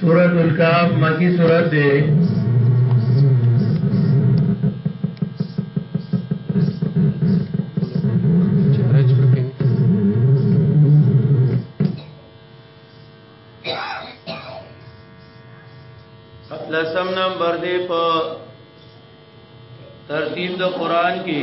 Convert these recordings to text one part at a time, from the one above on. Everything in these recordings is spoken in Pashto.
سورۃ الکهف مکی سورۃ ده لسم نمبر دی په ترتیب د قران کې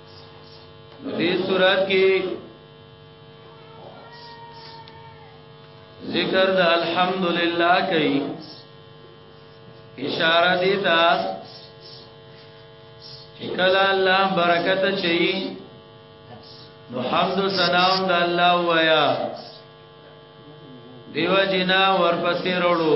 دې صورت کې ذکر د الحمدلله کوي اشاره دي تا چې کله الله برکت چي نو حمد و سلام د الله وایا دیو جنا ورپسې وروړو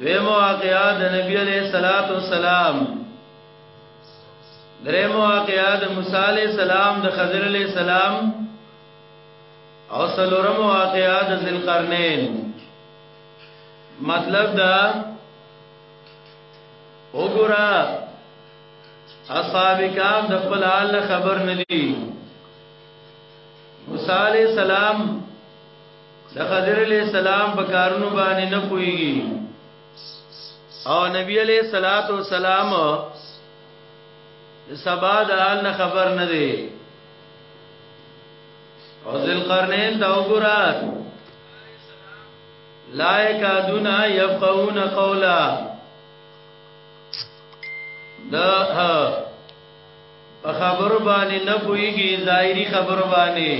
دویم واقعا د نبی علیہ الصلات والسلام دریم واقعا د موسی علیہ السلام د خضر علیہ السلام او سلورم واقعا د ذلقرنین مطلب دا وګورا اصحاب کام د خپل حال خبر ندي موسی علیہ السلام د خضر علی السلام په کارونو باندې نه پويږي او نبی علی صلوات و سلام سبا د حال نه خبر نه دی او ذل قرنین دا وګورات لا یکادون یفقهون قولا دا په خبرو باندې نه پويږي ظاهري خبرو باندې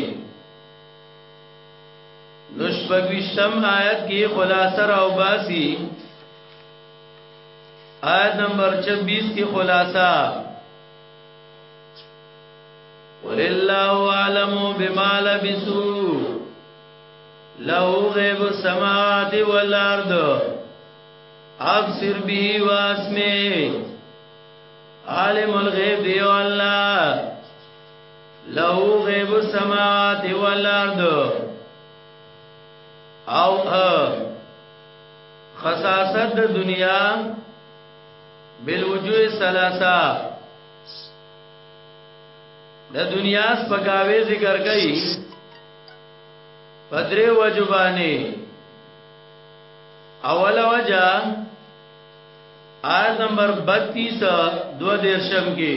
نشپګوشتم آیت کې خلاصه راو باسي آیت نمبر 26 کې خلاصه ولله عالم بما لبسوا له غیب السماوات والارض ابصر به واسمه عالم الغیب دی الله لو غیب السماوات والارض او خصاصت د دنیا بالوجوه ثلاثه د دنیا سپکاوي ذکر کړي پدری وجبانی اول وجہ آیت نمبر 32 دو دیرشم کی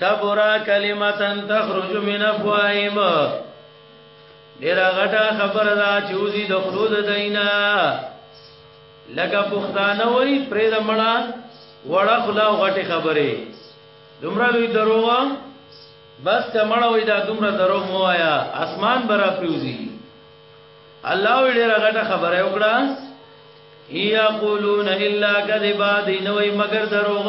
کبرا کلمتن تخرج من افواهیم ډیر غټه خبر دا چوزی د خلود دینا لکه پښتانه وای پرې د مړه وړه خلا غټه خبره دومره لوی دروغ بس کمړه وای دا دومره دروغ مو آیا اسمان برا پیوزی الله وی ډیر غټه خبره وکړه یا قولون الا کذبا دینوی مگر دروغ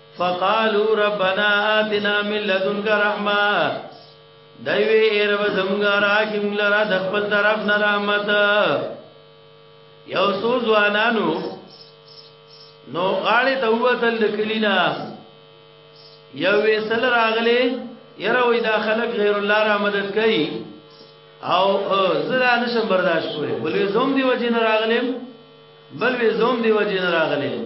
فقالو ربنا آتنا من لدنک رحمه دوی ایرب زمگا راکم لرا دخپل طرف نرامت یو سو زوانانو نو غاړه ته وتل کلینا یو وسل راغلی یره وې دا خلک غیر الله را مدد کوي او زرا نشم برداشت کوله بلې زوم دی وجه نه راغلم بلې زوم دی وجه نه راغلم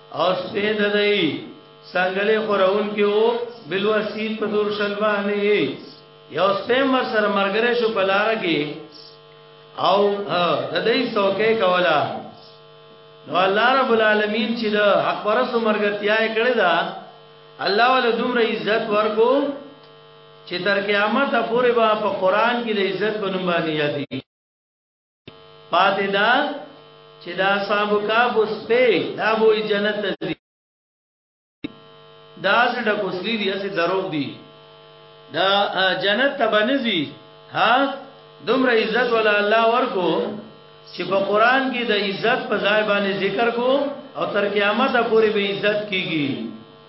او سپید دی سنگلی خوراون کې او بل وسیل په دور شلبانه یو سپیم ور سره مرګره شو بلار کې او د دې څوکې کولا نو الله رب العالمین چې د حق پرسو مرګتیا یې کړی دا الله ول دومره عزت ورکو چې تر قیامت پورې به په قران کې د عزت په نوم باندې یادي پاتې دا چې دا صاحب کا بوس په دا وې جنت دي دا سړه کوسلی دي اسه درو دي دا جنت ته بنځي ها دومره عزت ولا الله ورکو چې په قران کې د عزت په ځای باندې ذکر کو او تر قیامت پورې به عزت کیږي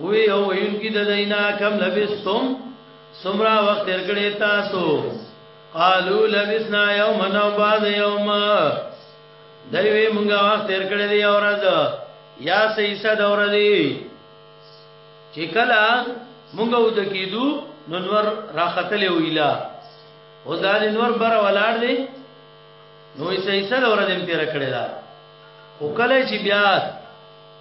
وی او وینکی د دینا کم لبستم سمرا وخت تیر کړی تاسو قالو لبسنا یوم نو بعد یوم دوی مونږه وخت تیر کړی دی اورز یا سیسه دور دی چې کله مونږه ود کیدو نو نور راختل ویلا او ځان نور بر ولاړ دی نو یې سیسه دور دې تیر کړی دا او کله چې بیا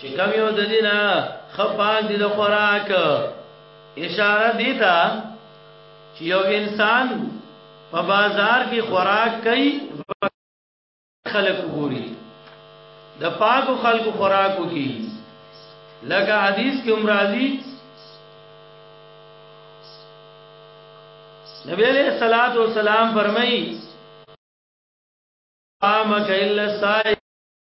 چې کم یو د دینه خپان دي د خوراک اشاره دی تا چې یو انسان په بازار کې خوراک کوي خلک ګوري د پاکو خلکو خوراکو کې لکه حدیث کې امراضی نبی علیہ الصلوۃ والسلام فرمایي قامک الا سائل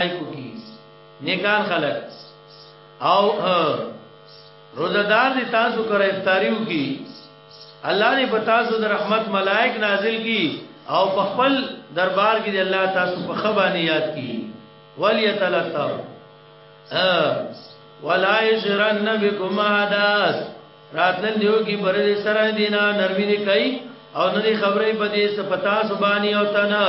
کوکیز نیکان خلق او روزدار دي تاسو کر افطاریو کی الله دې په تاسو د رحمت ملائک نازل کی او په خپل دربار کې الله تاسو په خبانه یاد کی وليتلطف ولا يشرن بكم عادات راتل دیو کی پر دې سره دینا نرمی نه کوي او نه خبرې په دې سپتا سبانی او تنا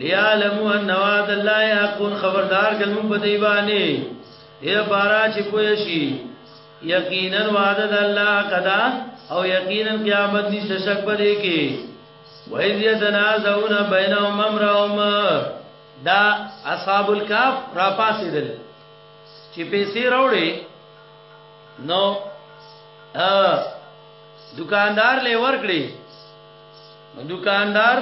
لیعلمو ان وعد الله حق خبردار کلمو په دی باندې اے بارا چې پوه شي یقینا وعد الله قدا او یقینا قیامت نشته شک پدې کې وایذ یتنازعون بینهم امرهم دا اصحاب الکاف را پاسې دل چې پیسې راوړې نو دکاندار لې ورکړي دکاندار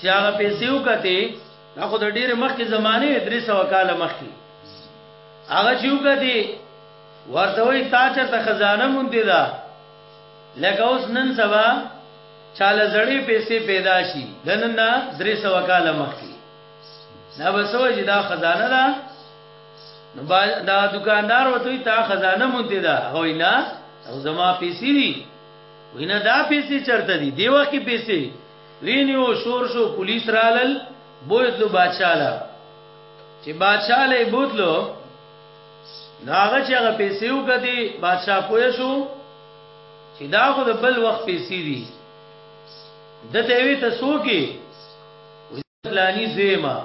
چې هغه پیسې وکته دا خو د ډېر مخکې زمانه 300 کال مخکې هغه چې وکته ورته وي تا چې ته خزانه مونږه ده لکه اوس نن سبا چاله زړې پیسې پیدا شي دنن نه 300 کال مخکې دا بسو چې دا خزانه ده نو دا دکاندار وته تا خزانه مونږه ده هوینا او زما پیسې دي وینا دا پیسې چرته دي دی وخت کې پیسې وینیو شور شو پولیس رالل بوتلو بادشاہ لا چې بادشاہ له بوتلو ناغه چې هغه پیسې وکړي بادشاہ پوه شو چې دا خو د بل وخت پیسې دي دته وی ته سوکي لانی زیما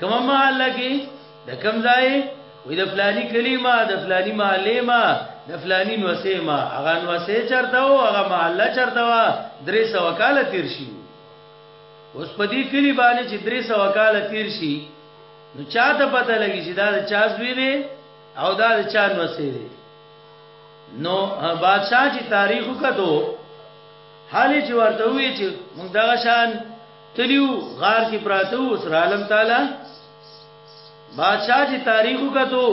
کومه محله کې د کوم ځای وې د فلانی کلمه د فلانی محله ما د فلانی نوسه ما هغه نوسه چرته او هغه محله چرته وا درې سو کال تیر شي اوس په دې کلی باندې چې درې سو کال تیر شي نو چا ته پته لګی چې دا د چا زوی دی او دا د چا نوسه دی نو بادشاہ چې تاریخ وکړو حالې چې ورته وی چې موږ دغه شان تلیو غار کې پراته وو سره عالم تعالی بادشاہ چې تاریخ وکړو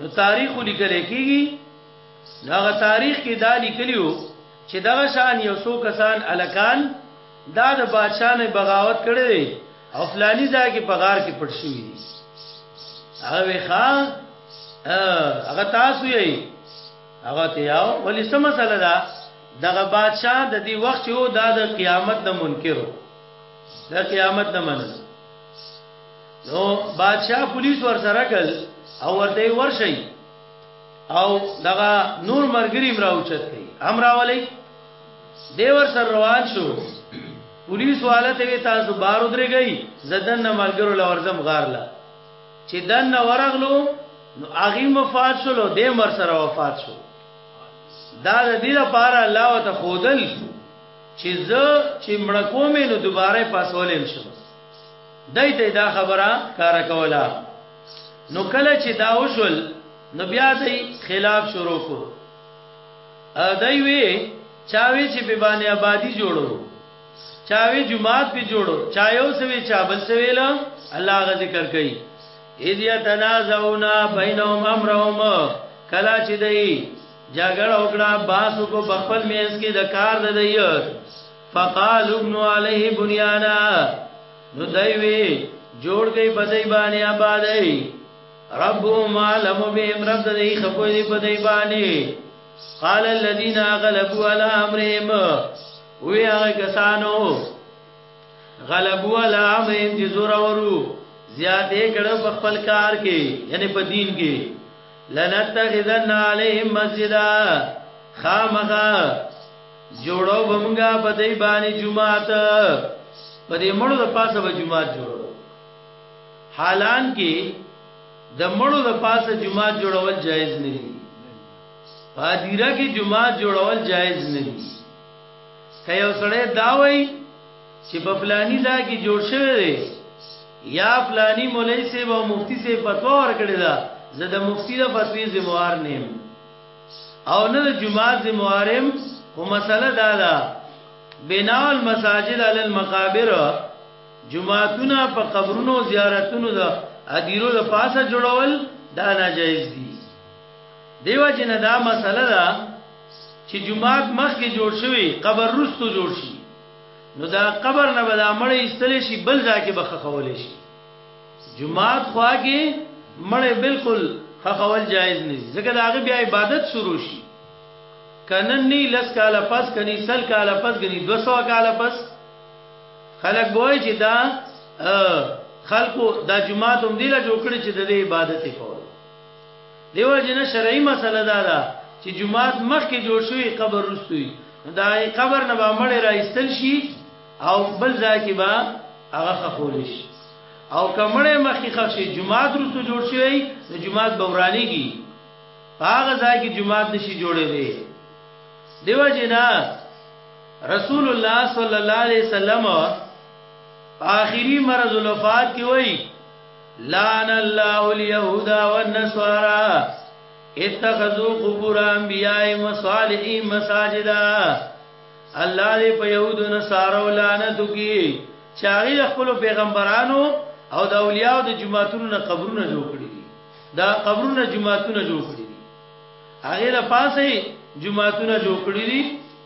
نو تاریخ لیکل کېږي هغه تاریخ کې دا لیکلیو چې دغه شان یو څو کسان الکان دا د بادشاہ نه بغاوت کړي او فلانی ځای کې بغار کې پټ شوی دي هغه ښا هغه تاسو یې هغه ته یاو ولی سم مسله ده دغه بادشاہ د دې وخت چې و دا د قیامت نه منکرو د قیامت نه منل نو بادشاہ پولیس ور سره کړ او ورته ورشي او دغه نور مرګري مراوچت کړي امراولي دی ور سره روان شو پولیس والته وی تاسو بار درې گئی زدن نه مرګرو لورزم غار لا چې دن ورغلو نو هغه مفاد شول او دې مر سره وفات شو دا د دې لپاره الله وت خودل چې زه چې مړ کوم نو دوباره پاسولم شم دای ته دا خبره کار کولا نو کله چې دا وشول نو بیا دې خلاف شروع کو ا دای وی چاوي چې په باندې آبادی جوړو چاوی جماعت پی جوړو چا یو سوی چا بل سوی له الله غ ذکر کوي اذ يتنازعون بينهم امرهم کلا چې دی جګړه وکړه باسو کو بخپل مینس کې د کار د دی فقال ابن عليه بنيانا نو دوی جوړ گئی بدای باندې آبادای ربهم علم بهم رب دې خپل دې بدای باندې قال الذين غلبوا على امرهم وی هغه کسانو غلبوا على امرهم چې زور ورو زیات یې کړه په خپل کار کې یعنی په دین کې لنتخذن عليهم مسجدا خامخا جوړو بمګه په دې باندې جمعات په دې مړو د پاسه به جمعات جوړو حالان کې د مړو د پاسه جماعت جوړول جایز نه دي پادیره کې جماعت جوړول جایز نه دي که یو سړی دا وایي چې په فلانی ځای کې جوړ شوی دی یا فلانی مولای سی او مفتی سی فتوا ورکړی دا زه د مفتی د فتوی ذمہوار نه یم او نه د جماعت ذمہوار یم خو مسله دا ده بناء المساجد علی المقابر جمعاتونه په قبرونو زیارتونو دا ادیرو د پاسه جوړول دا ناجایز دي دیو جن دا مسله ده چې جمعات مخکې جوړ شوی قبر رستو جوړ شي نو دا قبر نه بلا مړې استلې شي بل ځای کې بخښه کولې شي جمعات خوا کې مړې بالکل خخول جایز نه دي ځکه دا هغه بیا عبادت شروع شي کنن نی لس کاله پس کني سل کاله پس غني 200 کاله پس خلک وای چې دا خلکو دا جمعات هم دی له جوړ کړی چې د عبادت کول دیو جن شرعي مسله دا ده چې جمعات مخکې جوړ شوی قبر رسوي دا قبر نه به مړ راځتل شي او بل ځای کې به هغه خفول شي او کمړې مخې خفشي جمعات رسو جوړ شوی د جمعات بورانيږي هغه ځای کې جمعات نشي جوړې دی دیو جنا رسول الله صلی الله علیه وسلم آخری مرض الوفات کې وای لعن الله اليهود والنصارى اتخذوا قبور انبیاء وصالحین مساجدا الله دې په يهودو نصارو لعنت وکي چاغي خپل پیغمبرانو او د اولیاء د جماعتونو نه قبرونه جوړ کړی دي دا قبرونه جماعتونه جوړ کړی دي هغه له پاسه جماعتونه جوړ کړی دي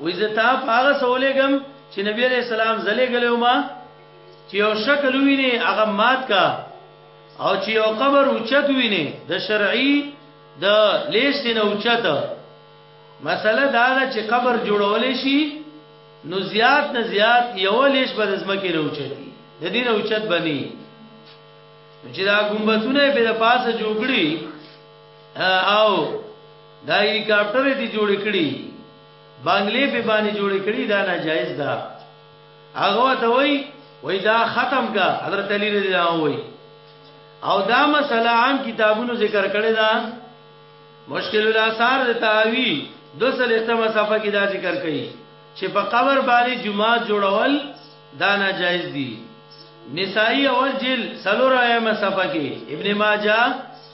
وایي زه تا په هغه څه ولېږم چې نبی علیه السلام زه لېږلی وم چې یو شکل ووینې هغه مات کا او چې یو قبر اوچت ووینې د شرعي د لیست نه اوچت مسله دا ده چې قبر جوړول شي نو زیات نه زیات یو لیش به د زمکې نه اوچتي د دې نه اوچت بني چې دا ګمبتونه به د پاسه جوړګړي او دا هلیکاپټر دې جوړ کړي بنگلې په باندې جوړ کړي دا ناجایز ده هغه ته وای وای دا ختم کا حضرت علی رضی الله عنه وای او دا مسله عام کتابونو ذکر کړي دا مشکل الاثار د تاوی دو سلیستمه صفحه کې دا ذکر کړي چې په قبر باندې جمعه جوړول دا ناجایز دي نسائی اول جل سلور آیمه صفحه کې ابن ماجه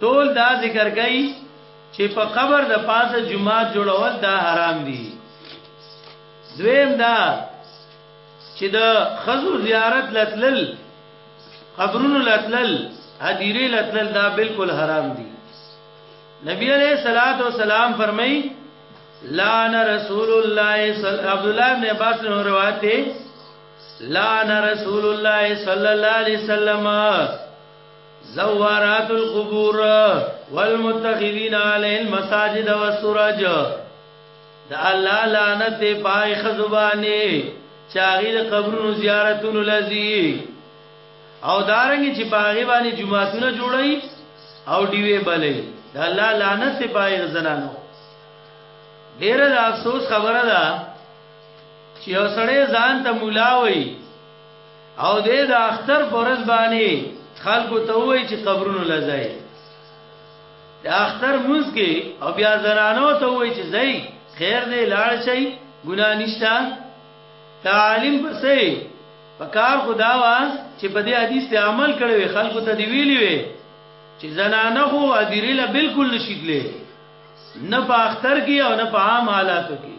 ټول دا ذکر کوي چې په قبر د پاسه جمعه جوړول دا حرام دي دویم دا چې د خزو زیارت لتلل قبرونو لتلل حدیره لتلل دا بالکل حرام دي نبی علیہ الصلات والسلام فرمایي لعن رسول الله صلی عبد الله بن عباس نے روایت ہے لعن رسول الله صلی الله علیه وسلم زوارات القبور والمتخذين عليه المساجد والسراج دا الله لعنت پای خزبانی چاغی د قبرونو زیارتونو لذي او دارنګ چې باغی باندې جمعهونه جوړي او دیوې بلې دا الله لعنت پای غزنانو ډیر د افسوس خبره ده چې اوسړې ځان ته مولا وایي او دې د اختر فرض باندې خلکو ته وایي چې قبرونو لځای د اختر موږ کې او بیا زنانو ته وایي چې ځای خیر دې لاړ شي ګنا نشتا تعلیم پسې پکار خدا وا چې په دې حدیث ته عمل کړي خلکو ته دی ویلی وي چې زنانه خو ادیره بالکل نشیدلې نه په اختر کې او نه په عام حالاتو کې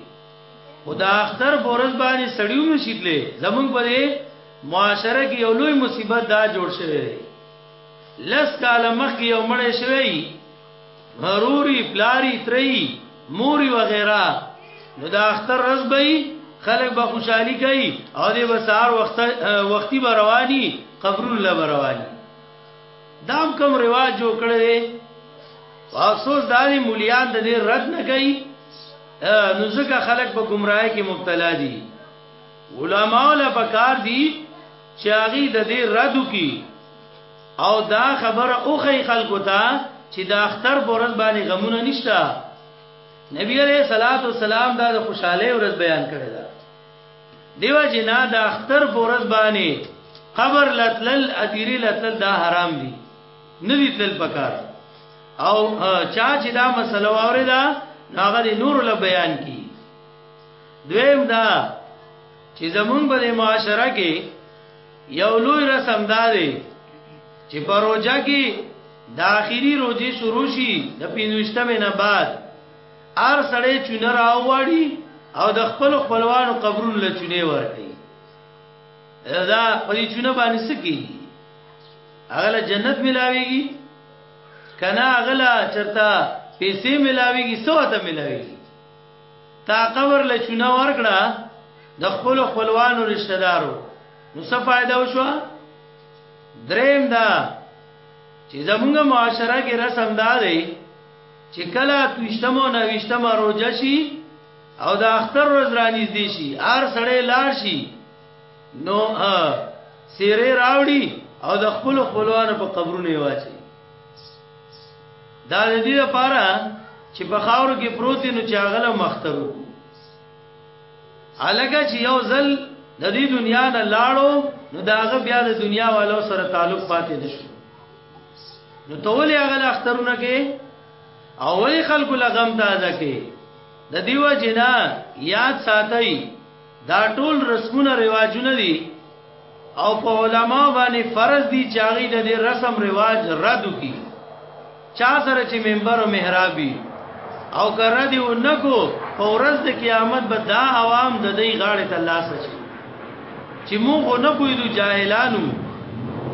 او دا اختر فورز باندې سړیو نشیتلې زمونږ په دې معاشره کې یو لوی مصیبت دا جوړ شوی دی لس کاله مخکې یو مړ شوی مروري پلاری تری موري وغیرہ نو دا اختر رز به خلک به خوشحالي کوي او دې بسار وخت وختي به رواني قبرون لا به رواني دام کم رواج جوړ کړی افسوس دا دي مليان د دې رد نه کوي نو ځکه خلک په گمراهی کې مبتلا دي علما له پکار دي چې هغه د دې رد کی او دا خبره اوخی خلکو ته چې د اختر بورز باندې غمونه نشته نبی علیہ الصلوۃ والسلام دا د خوشاله ورځ بیان کړی دا دیو جنا د اختر بورز باندې قبر لتل ادیری لتل دا حرام دي ندی تل پکار او چا چې دا مسله واره دا هغه نور له بیان کی دویم دا چې زمونږ په معاشره کې یو لوی رسم دا دی چې پروژه کې د اخیری روزي شروع شي د پینځشتمه نه بعد ار سړې چونه راوړي او د خپل خپلوانو قبرونو له چونه ورکړي دا په چونه باندې سکی اغلا جنت ملاویږي کنا اغلا چرتا پیسې ملاویږي سو ته ملاویږي تا قبر له چونه ورکړه د خپل خپلوانو رشتہ دارو نو څه فائدہ وشو دریم دا چې زمونږ معاشره کې رسم دا دی چې کله توشتمو نه وشتمه روزه شي او د اختر ورځ رانیږي شي هر سړی لار شي نو ا سیره راوړي او د خپل خپلوانو په قبرونه واچي دا د دې لپاره چې په خاورو کې پروت نو چې هغه له مخترو الګه چې یو ځل د دې دنیا نه لاړو نو دا هغه بیا د دنیا والو سره تعلق پاتې نشو نو تولې هغه له اخترونه کې او وی خلکو لغم تازه کې د دیو جنا یاد ساتي دا ټول رسمونه رواجونه دي او په علما باندې فرض دي چې هغه د دې رسم رواج رد کی چا سره چې منبر او محراب وي او کړه دی نکو په ورځ د قیامت به دا عوام د دې غاړې ته لاس شي چې موږ نه پویدو جاهلانو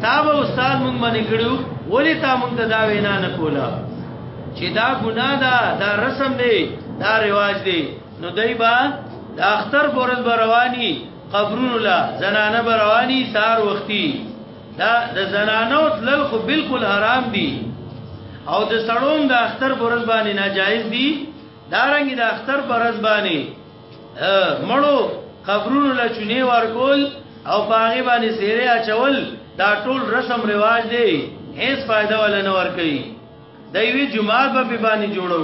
تا به استاد موږ باندې کړو ولی تا موږ ته دا وینا نه کوله چې دا ګناه ده دا رسم دی دا رواج دی نو دای با د اختر پرز برواني قبرونو لا زنانه برواني سار وختي دا د زنانو تلل خو بالکل حرام دي او د سړوم د اختر پرز باندې ناجایز دي دارنګ د اختر پرز باندې مړو قبرونو لا چونی ورکول او پاغي باندې سیره اچول دا ټول رسم رواج دی هیڅ فائدہ ولا نه ور کوي دوی جمعه په باندې جوړو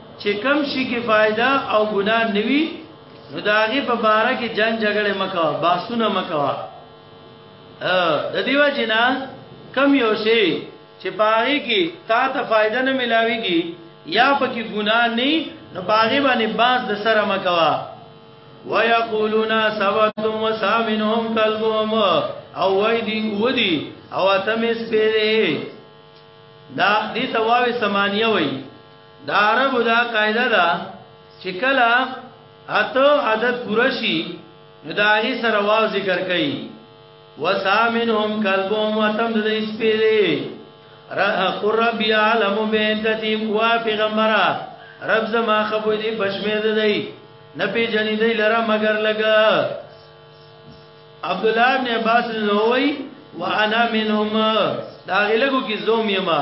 چې کم شي کې فائدہ او ګناه نوي نو دا غي په باره کې جنگ جګړه مکو باسونه مکو د دیو جنا کم یو شي چې باغی کې تا ته فائدہ نه ملاويږي یا پکې ګناه نه نو باغی باندې باز د سره مکوا ويقولون سبت وسامنهم كلبهم او وای دی و دی او اتمه سپیره دا دې تواوی سمانیه وای دا عربو دا قاعده ده چې کله اته عدد پوره شي نو دا هي سره واو ذکر کوي وسامنهم قلبهم وتم د سپیری قر رب يعلم بينتتهم وافغمرا رب زما خبر دي بشمیر دی نه پیژنې دی لره مگر لګا عبد الله بن عباس نووي وانا منهم دا غلګو کی زوم یما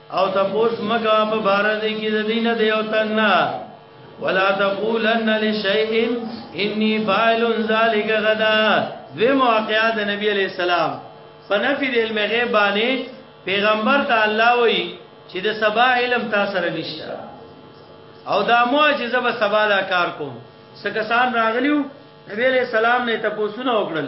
او تپوس مکا په بار دې کې د دین د یو تن ولا تقولن لشیء انی فاعل ذلک غدا د موقعه د نبی علی السلام فنفی د علم غیب باندې پیغمبر ته الله وی چې د سبا علم تا سره نشته او دا مو چې زب سبا دا کار کوم سکسان راغلیو نبی علی السلام نه تپوسونه وکړل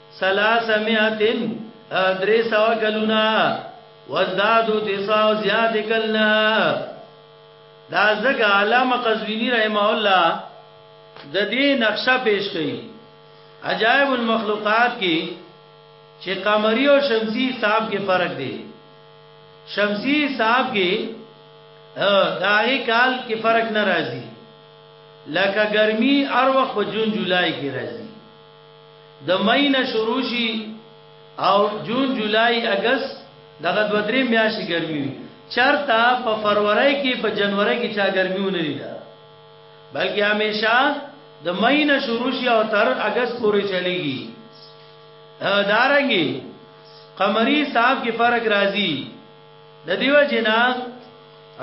سلاسمیاتن درې سو کلونا وزدادو تساو زیاد کلنا دا زګه علامه قزوینی رحم الله د دې نقشه پیش کړي عجائب المخلوقات کې چې قمری او شمسی حساب کې فرق دی شمسی حساب کې داغی کال کې فرق ناراضي لکه ګرمي ار وخت په جون جولای کې راځي د مې نه شروع شي او جون جولای اگست دغه دوه درې میاشتې ګرمي وي چرته په فروری کې په جنوري کې چا ګرمي ونه لیدا بلکې همیشه د مې نه شروع شي او تر اگست پورې چلیږي دارنګي قمری صاحب کې فرق راځي د دیو جنا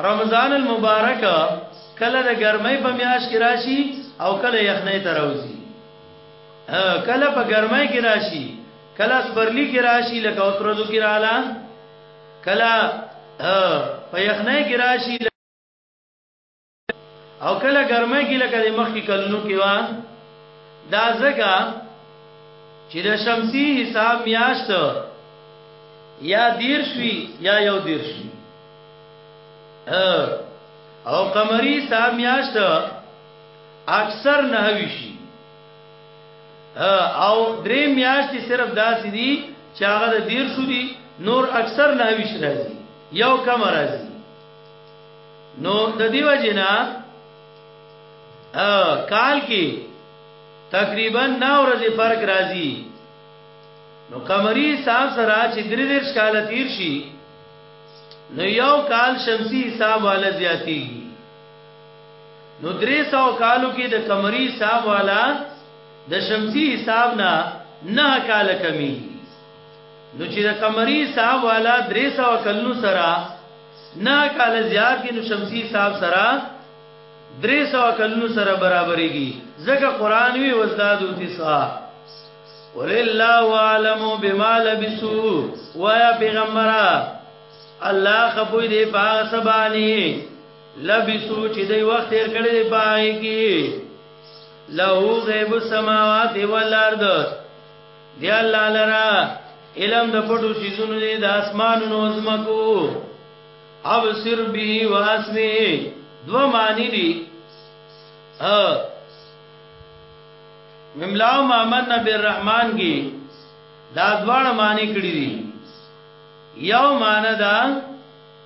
رمضان المبارک کله د ګرمۍ په میاش کې راشي او کله یخنۍ تروزی کله په ګرمای کې راشي کله سپرلی کې راشي لکه اوس ورځو کې رااله کله په یخنۍ کې راشي او کله ګرمای کې لکه د مخ کې کلونو کې وا دا زګه چې د شمسی حساب میاشت یا دیر شوی یا یو دیر شوی او قمری حساب میاشت اکثر نه وی شي او درې میاشتې صرف داسې دي چې هغه د دیر شو دي نور اکثر نه وی شي راځي یو کم راځي نو د دیو جنا کال کې تقریبا نو ورځې فرق راځي نو قمری حساب سره چې درې دیر کال تیر شي نو یو کال شمسی حساب والا زیاتیږي نو درې سو کالو کې د قمری حساب والا د شمسی حساب نه نه کال کمی نو چې د قمری حساب والا درې سو کلونو سره نه کال زیات نو شمسی حساب سره درې سو کلونو سره برابرېږي ځکه قران وی وزداد تسع قل الله عالم بما لبسوا ويا پیغمبره الله خپوی دی پاس باندې لبسو چې دی وخت تیر کړی دی پای کې له غیب السماوات والارض دی الله لرا علم د پټو شیزونو دی د اسمانونو زمکو ابصر به واسمه دو معنی دی ا مملا محمد نبی الرحمن کی دا دواړه معنی کړی دی یو معنی دا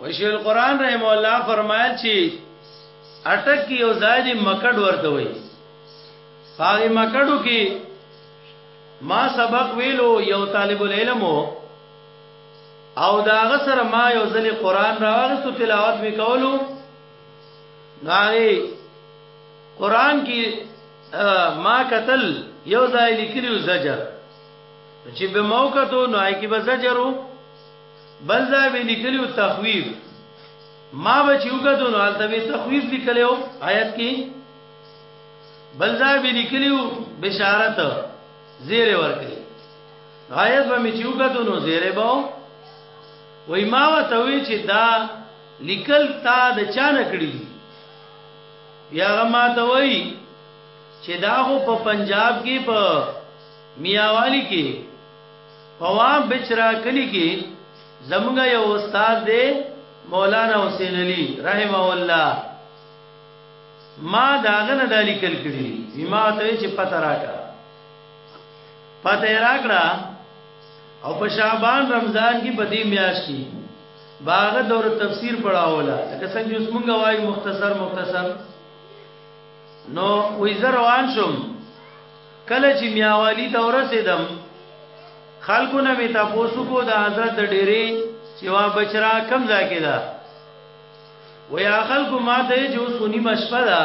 وشیل قران رحم الله فرمایل چې اٹک کې یو ځای دی مکړ ورته وي هغه مکړو کې ما سبق ویلو یو طالب العلم او دا غسر ما یو ځلې قران راوغستو تلاوت وکولو ناری قران کې ما قتل یو ځای لیکلو زجر چې به موقع ته نو آی کې به زجرو بل ځای به لیکلی او تخویف ما به چې وګدو نو حالت به تخویف لیکلی او آیت کې بل ځای به لیکلی او بشارت زیر ورکړي آیت به مې چې وګدو نو زیر به وای ما وته وی چې دا لیکل تا د چا نکړي یا ما ته وای چې دا خو په پنجاب کې په میاوالی کې پوام بچرا کلی کې زمونږ یو استاد دی مولانا حسین علی رحمه الله ما داغه نه دالی کل کړی ما ته چې پته راکړه پته راکړه او په شعبان رمضان کې په دې میاش کې باغ دور تفسیر پڑھاولا لکه څنګه اوس مونږ وایو مختصر مختصر نو وې زه روان شوم کله چې میاوالی ته ورسېدم خلکو نه می تاسو کو د حضرت د ډېری چې وا بچرا کم ځای کې ده ویا خلکو ما ته جو سونی مشفه ده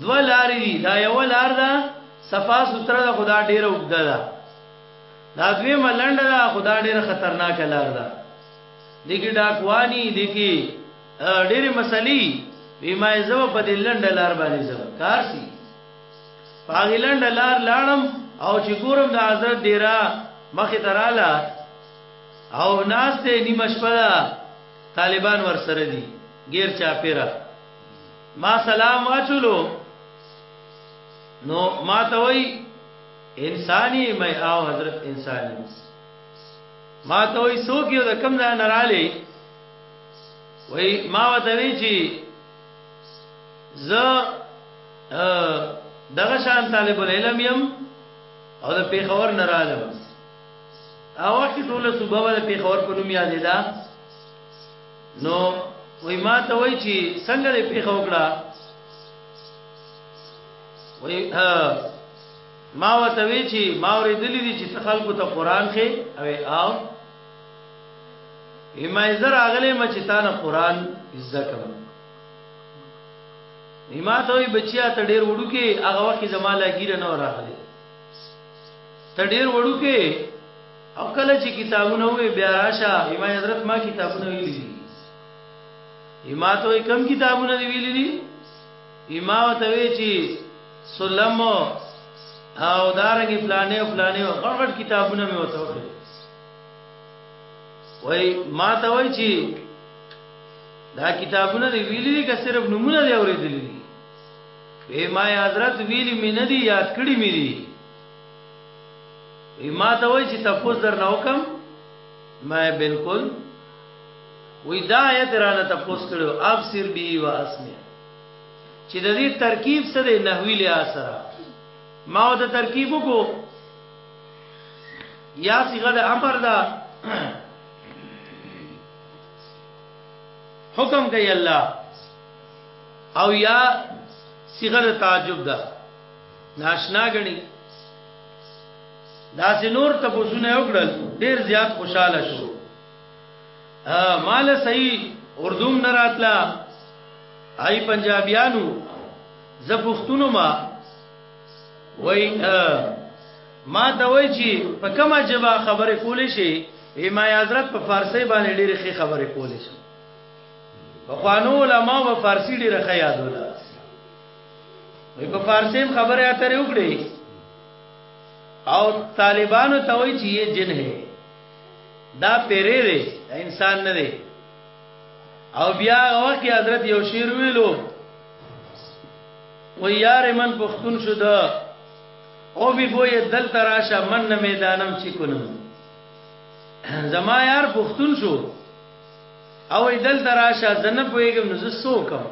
دو لارې دي دا یو لار ده صفا ستره ده خدا ډېر وګدا ده دا دوی ملنډ ده خدا ډېر خطرناک لار ده دګي ډاکوانی دګي ډېر مسلې وی ما زو په دې لنډ لار باندې زو کار سي پاغیلند لار لاړم او چې ګورم د حضرت ډیرا مخه تراله او ناس ته نیمه شپه ده طالبان ور سره دي غیر چا پیرا ما سلام واچولو نو ما ته وای انساني مې او حضرت انساني ما ته وای سو کیو د کم ځای نه رااله وای ما وته وی چې ز دغه شان طالب العلم يم او د پیښور نه راځم او وخت ټوله صوبه ول پیښور په نوم یادې ده نو وای ما ته وای چې څنګه دې پیښه وکړه وای ما وته وی چې ما ورې دلی دي چې خلکو ته قران خې او او همای زر اغلی مچتان قران زکم هما ته وی بچیا ته ډیر وډو کې هغه وخت زما لا ګیر نه راغلی ته ډیر وډو کې او کله چې کتابونه وې بیا راشه هما حضرت ما کتابونه ویلي هما ته کم کتابونه دی ویلي دي ما ته وی چې سلم او دارنګ فلانه او فلانه غړغړ کتابونه مې وته وکړي وای ما ته وای چې دا کتابونه دی ویلي دي که صرف نمونه دی اورېدلې دي وی ما حضرت ویلي مې نه دي یاد کړی مې دي وی ما ته وای چې تاسو در نه وکم ما بالکل وی دا آیت را نه تاسو کړو اب سر بي واسمه چې د دې ترکیب څه دی نحوی لیا سره ما د ترکیب کو یا صيغه د امر دا حکم کوي الله او یا صيغه د تعجب ده ناشنا غني دا سينور تاسو نه وکړل ډیر زیات خوشاله شو مال صحیح اردوم نه راتلا آی پنجابیانو زه پښتونو ما وای ما ته وای چې په کومه جبا خبرې کولې شي ما حضرت په فارسی باندې ډېرې ښې خبرې کولې شي په خوانو علما په فارسی ډېره ښه یادوله وای په فارسی خبره اترې وکړي او طالبانو ته وای چې یې جن هي دا پیری دی دا انسان نه دی او بیا وخت حضرت یو شیر ویلو و یار من پختون شو دا او بی بوی دل تراشه من نه میدانم چی کنم زما یار پختون شو او دل تراشه زنه پویګم نو زسو کوم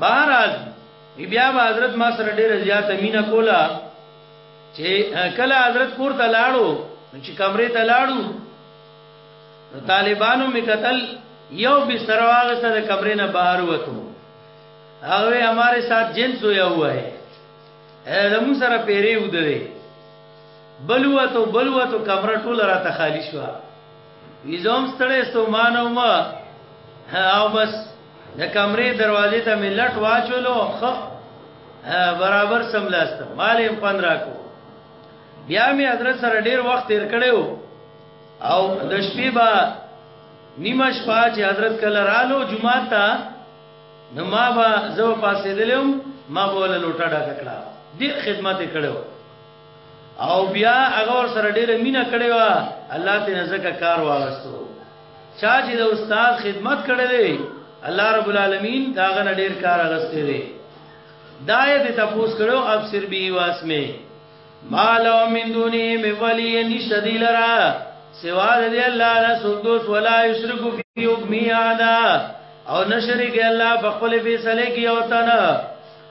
بهر از بیا حضرت ما سره ډیره زیاته مینا کوله چې کله حضرت کور ته لاړو چې کمرې ته لاړو طالبانو می قتل یو به سرواغ سره کمرې نه بهر وته هغه ہمارے ساتھ جن سویا ہوا ہے اے زمو سره پیری ودره بلوه تو بلوه تو کمره ټوله را تخالی شوه ویزوم ستړې ستومانه وم او بس د کمرې دروازې ته مې لټ واچولو خ برابر سملاست مالې 15 کو بیا مې حضرت سره ډیر وخت تیر کړو او د شپې با نیمه شپه چې حضرت کله رالو جمعه ته نو ما با زو پاسې دلم ما بوله لوټه ډکړه دې خدمت کړو او بیا هغه ور سره ډیره مینه کړې و الله ته نزدکه کار واغستو چا چې د استاد خدمت کړې دی الله رب العالمین دا غن ډیر کار غستې دی دایې د تفوس کړو اب سر بي واس می مالو من دونی می ولی نشته دی لرا سوا د الله نه سوک دوست ولا یشرک فی حکم یادا او نشرک الله په خپل فیصله کې او تنه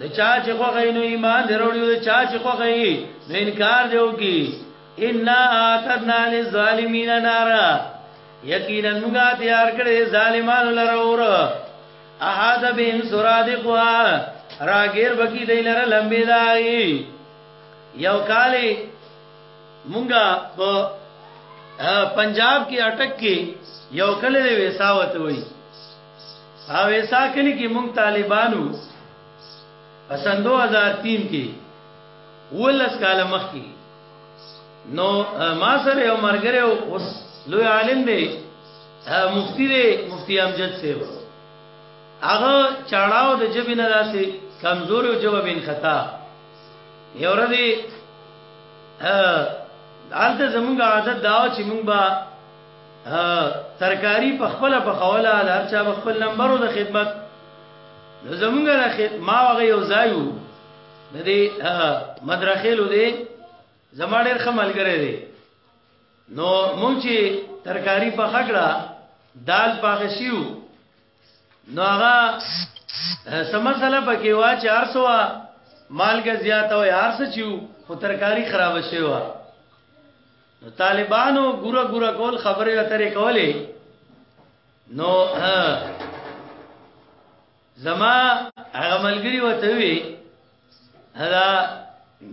د چا چې خوغې نو ایمان دروړي د چا چې خوغې نو انکار دیو کی ان اعتدنا للظالمین نارا یقینا موږ تیار کړې ظالمانو لره اور احاد بهم سرادقوا راګیر بکی دی لره لمبې دای یو کالی مونږه په پنجاب کې اٹک کې یو کله ویساوت وای او ایسا کلی کې مونږ طالبانو پسند 2003 کې ولس کاله مخ کې نو ما سره یو مرګره اوس لوی عالم دی مفتی دی مفتی امجد سیو هغه چاړاو د جبی نه داسې کمزور او جواب ان خطا یو ردی حالت زمونږ عادت داو چې مونږ با ترکاری په خپل په خوله د هر چا خپل نمبر د خدمت زمونږ د خدمت ما وغه یو ځایو د دې مدرخې له دې زما ډېر خمل کړی دی نو مونږ چې ترکاری په خکړه دال پاغه شیو نو هغه سمسله پکې وا چې ارسوا مالګه زیاته وي ارس چیو خو ترکاری خراب شوی نو طالبانو ګوره ګوره کول خبرې اترې کولې نو زما هغه ملګری وته وی دا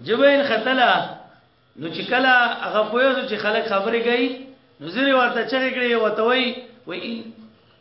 جبین خطلا نو چې کله هغه پوهه چې خلک خبرې کوي نو زری ورته چغې کړې وته وی وی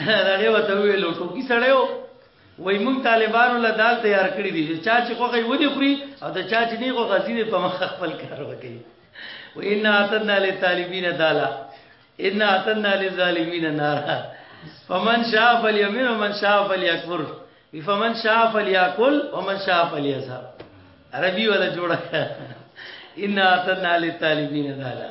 هغه وته ویلو ټوکی سړی و وای مونږ طالبانو له دال تیار کړی دي چې چا چې خوغه ودی خوري او د چا چې نه خوغه زیره په مخ خپل کار وکړي و ان اتنا للطالبین دالا ان اتنا للظالمین نارا فمن شاء فلیمن ومن شاء فلیکفر فمن شاء فلیاکل ومن شاء فلیذهب عربي ولا جوړه ان اتنا للطالبین دالا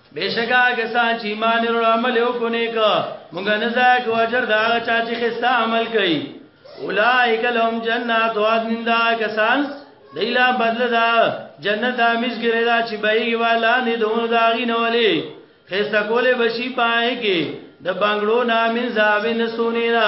بشکا کسا چې ایمان ورو عمل وکړو نیک مونږ نه ځای کو اجر دا چا چې خسته عمل کوي اولائک لهم جنات عدن دا کسان دیلا بدل دا جنت امیز ګره دا چې بهي والا نه دونه دا غینه ولي خسته کوله بشي پای کې د بنگلو نامین زاوین سونینا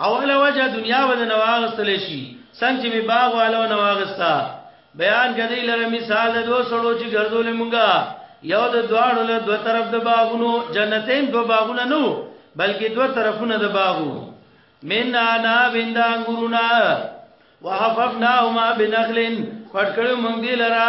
اوله وجه دنیا به نه واغستل شي څنګه چې می باغ والو نه واغستا بیان کدی لره مثال د دوه سړو چې ګرځول مونږه یو د دواړو له دوه طرف د باغونو جنتین دوه باغونه نو بلکې دوه طرفونه د باغو من انا بند انګورنا وحففناهما بنخل پټ کړو مونږ دی لره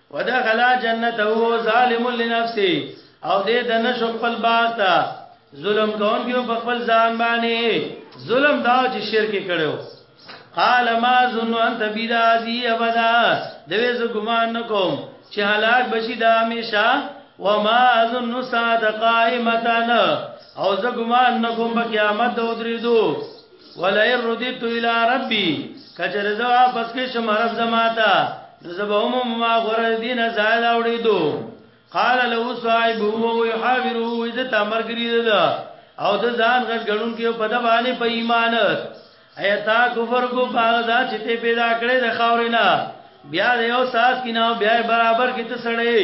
ودخل جنته ظالم لنفسه او دې د نشو خپل باغ ته ظلم کون کیو په خپل ځان باندې ظلم دا چې شرک کړو قال ما ظن ان تبيد ازي ابدا دوی زه ګمان نکوم چې هلاک بشي دا همیشه وما اظن ساعه قائمتان او زه ګمان نکوم په قیامت د ودریدو ولئن رددت الى ربي کچره زو واپس کې شم رب زماتا زبهم ما غور دین زائد اوړي دو قال له صاحب هو يحاوره اذا تمر ګرید دا او د ځان غټ غړون کې په د باندې په ایمان ایتا کفر کو باغ دا چې ته پیدا کړې د خاورینا بیا د یو ساس کې نه بیا برابر کې ته سړې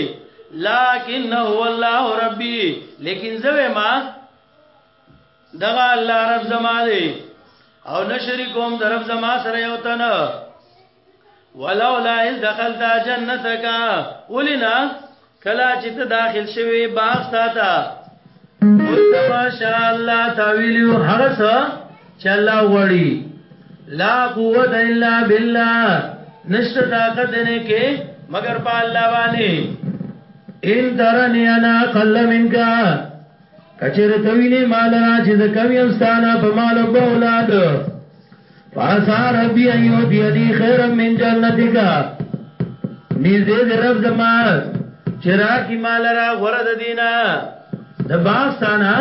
لکن هو الله ربي لیکن زوی ما دغه الله رب زما دی او نشریکوم در رب زما سره یو تن ولولا اذ دخلت جنتك ولنا کلا چې ته داخل شوی باغ ساته ما شاء الله تعویل هغه څه چې الله وړي لا قوت الا بالله نشته طاقت نه کې مگر په الله باندې ان ترنی انا قل منکا کچر توینه مال را چې د کمی استانه په مال او اولاد فاسا ربی ایو دی انی خیر من جنتک نږدې دې رب زما چې را کی مال را غره د دینا د باستانه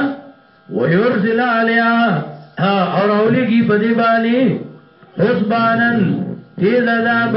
ويرسل علیا اور اولیږي په دې باندې حسبانن تیز عذاب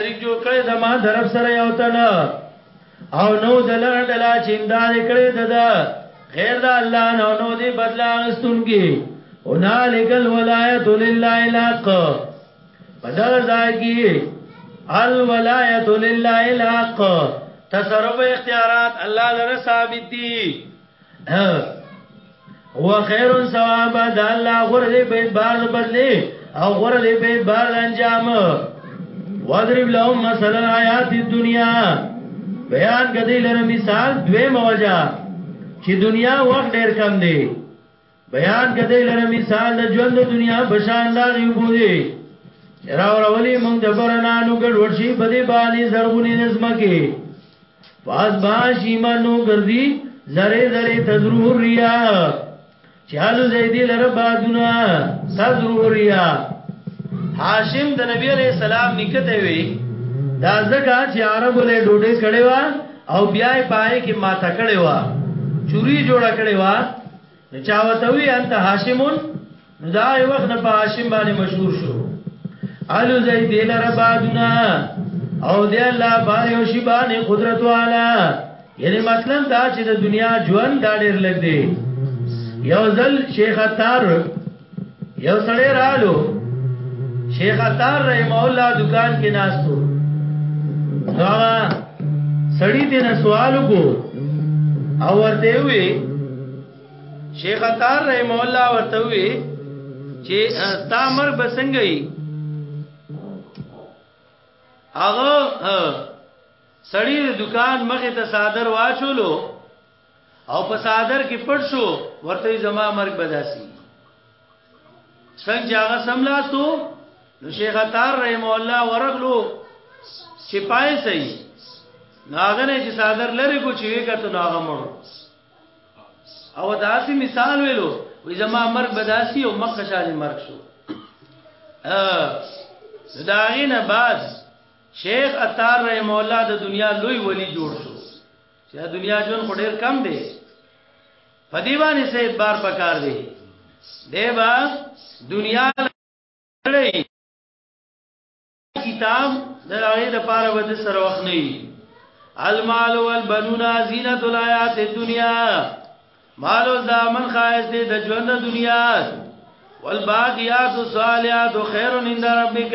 شریک جوړ کړي زما درب سره یو تن او نو دلر دلا چې امداد کړي ددا غیر د الله نو نو دی بدلا غستونګي هنالک الولایت لله الحق بدر ځای کې الولایت لله الحق تصرف اختیارات الله لره ثابت دي هو خیر ثواب د الله غره دې په اعتبار د بدلی او غره دې په اعتبار د انجام وضرب لهم مثلا آیات الدنیا بیان کدی لره مثال دوی موجا چې دنیا وخت ډیر کم دی بیان که دی لره مثال د ژوند د دنیا په شان دا غي وبو دی راورولي مونږ د برنانو ګډ ورشي په دې باندې زرغونی نظمکه فاس باش ایمانو ګرځي زره زره تزرور ریا چالو زیدی لره بادونه تزرور ریا هاشم د نبی علی السلام نکته وی دا زکه چې عرب له ډوډۍ کړي وا او بیا یې پای کې ماته کړي وا چوری جوړه کړي وا نو چا وته وی انت هاشمون نو دا یو وخت نه په هاشم باندې مشهور شو الو زئی دل ربادنا او دی الله بار یو شی باندې قدرت والا یعنی مطلب دا چې د دنیا ژوند دا ډېر لګ دی یو ځل شیخ اتار یو سړی رالو شیخ اتار رحم الله دکان کې ناستو هغه سړی دې نه سوال کو او ورته وی شیخ اتار رحم الله ورته وی چې تا مر بسنګي هغه سړی د دکان مخې ته صادر واچولو او په صادر کې پټ شو ورته زما مرګ بداسي څنګه هغه سملاستو نو شیخ اتار رحم الله ورغلو سپای سي ناغنه چې صادر لری کو چې وکړه نو هغه مړ او داسې مثال ویلو وې زما مرګ بداسي او مخ شاله مرګ شو ا داغینه بعد شیخ اتار رحم الله د دنیا لوی ولی جوړ شو چې د دنیا ژوند خو ډیر کم دی په دی باندې سه اعتبار پکار دی دی با دنیا لړی کتاب د هغه د پاره ود سره وخت نه المال والبنون زینت الحیات الدنیا مال او زامن خایس دی د ژوند دنیا والباقیات الصالحات خیر عند ربک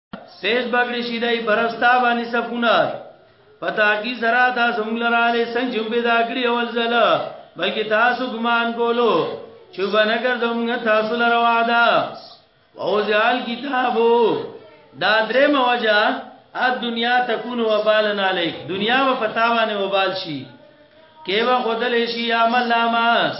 سیز بکړی شي دای پرستا باندې سفونه پتا کی زرا دا زموږ لراله څنګه چې پیدا کړی اول زله بلکې تاسو ګمان کولو چې بنګر زموږ تاسو لره وعده او ځال کتابو دا درې موجه ا دنیا تكون وبالن علیک دنیا و پتاوانه وبال شي کېوا خدل شي عمل لاماس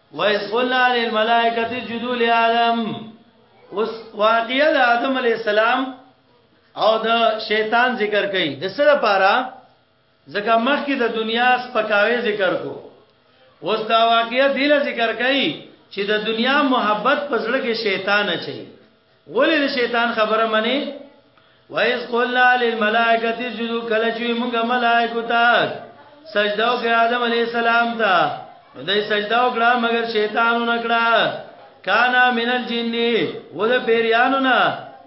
وَإِذْ قُلْنَا لِلْمَلَائِكَةِ اسْجُدُوا لِآدَمَ اوس واقعیا د آدم علی السلام او د شیطان ذکر کړي د سره پاره ځکه مخکې د دنیا سپکاوي ذکر کو اوس دا واقعیا د ذکر کړي چې د دنیا محبت پزړه کې شیطان اچي ولې د شیطان خبره منی وایز قلنا للملائکه اسجدوا کله چې موږ ملائکه ته سجده وکړه آدم علی السلام ته دوی سجده وکړه مگر شیطان ونکړه کانا من الجن و د پیریانو نه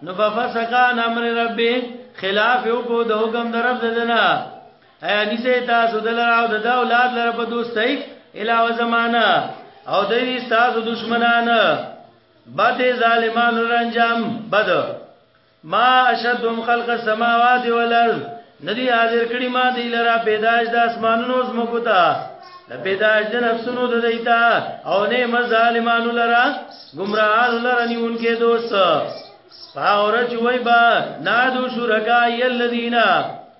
نو ففسقا امر ربي خلاف یو کو د حکم در رب ددنا ایا نسه تاسو دلر او د اولاد لره په دوستۍ علاوه زمانہ او د دې تاسو دشمنان بد ظالمانو رنجام بد ما اشدهم خلق السماوات والارض ندی حاضر کړي ما دی لرا پیدائش د اسمانونو زمکو ته د پیدائش د نفسونو د دیتا او نه مظالمانو لرا گمراهان لرا نیون کې دوست پاور چوي با نادو شرکای الذین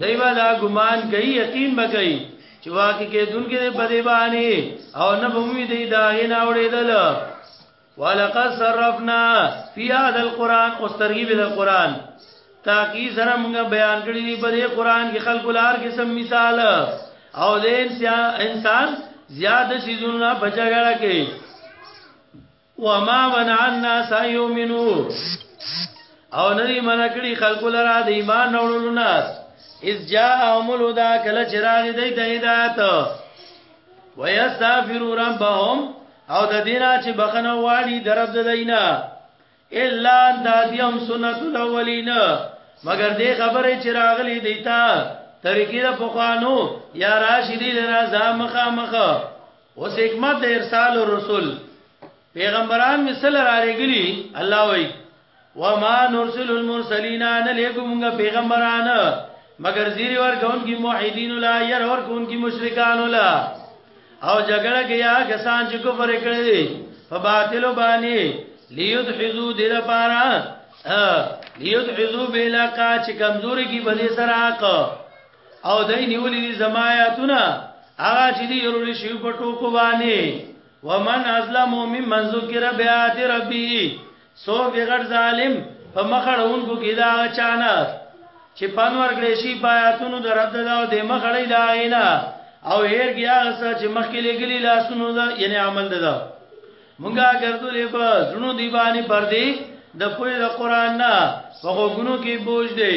دوی به دا ګمان کوي یقین به کوي چې واقع کېدونکې دې په دې باندې او نه به مومي دې دا غي نه اورېدل ولقد صرفنا فی هذا القرآن او ترغیب د قرآن تاکي سره موږ بیان کړی دی په دې قرآن کې خلق لار کې سم مثال او دې انسان زیاد شیزونه بچاګړه کې وما منع الناس ان يؤمنوا او ندی منع کړی خلق لرا د ایمان نوړلو ناس اذ جاءهم الهدى کله چراغ دی د هدایت ويستغفروا ربهم او د دینا چې بخنه واړي درب د دینا الا ان دادیم سنت الاولین مگر دې خبره چې راغلی دیتا طریقې د پخوانو یا راشدی لرا زامخه مخه اوس حکمت د ارسال الرسل پیغمبران می سره را لګلی الله وای وما نرسل المرسلین ان لګوم پیغمبران مگر زیری ور کون کی موحدین لا ير ور کون کی مشرکان لا او جګړه کې یا کسان چې کفر کړی دی په باطل باندې لیدحزو دل پارا لیدحزو بلا کا چې کمزوري کی بده سره حق او دای نیولې دي زما آیاتونه هغه چې دی یرول شي په ټوکو باندې ومن ازلم ممن ذکر بیات ربی سو غړ ظالم په مخړونکو کې دا چانه چې پنور کړي شي پایاتونو در رب دا د مخړې دا غینا او هر بیا سره چې مخکې لګلی لاسونو دا یعنی عمل دا مونږه ګرځولې په زړونو دی باندې پر دی د پوی د قران نه په غوګونو کې بوج دی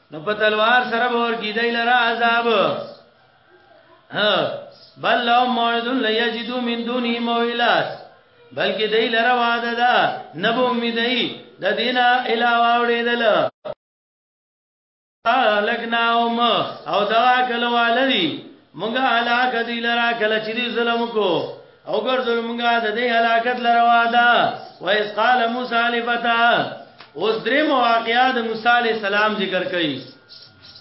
نو په تلوار سره ور کی دی لرا عذاب ها بل لو موعد ليجدو من دونه مويلات بلکې دی لرا وعده ده نبو امیدای د دینه علاوه اوریدل لګناهم او دا کلو علي مونږه علاقه دی لرا کله چې ظلم کو او ګرځول مونږه د دې هلاکت لروا ده و اس قال موسی لفتا اوس درې مواقعیا د موسی علی السلام ذکر کړي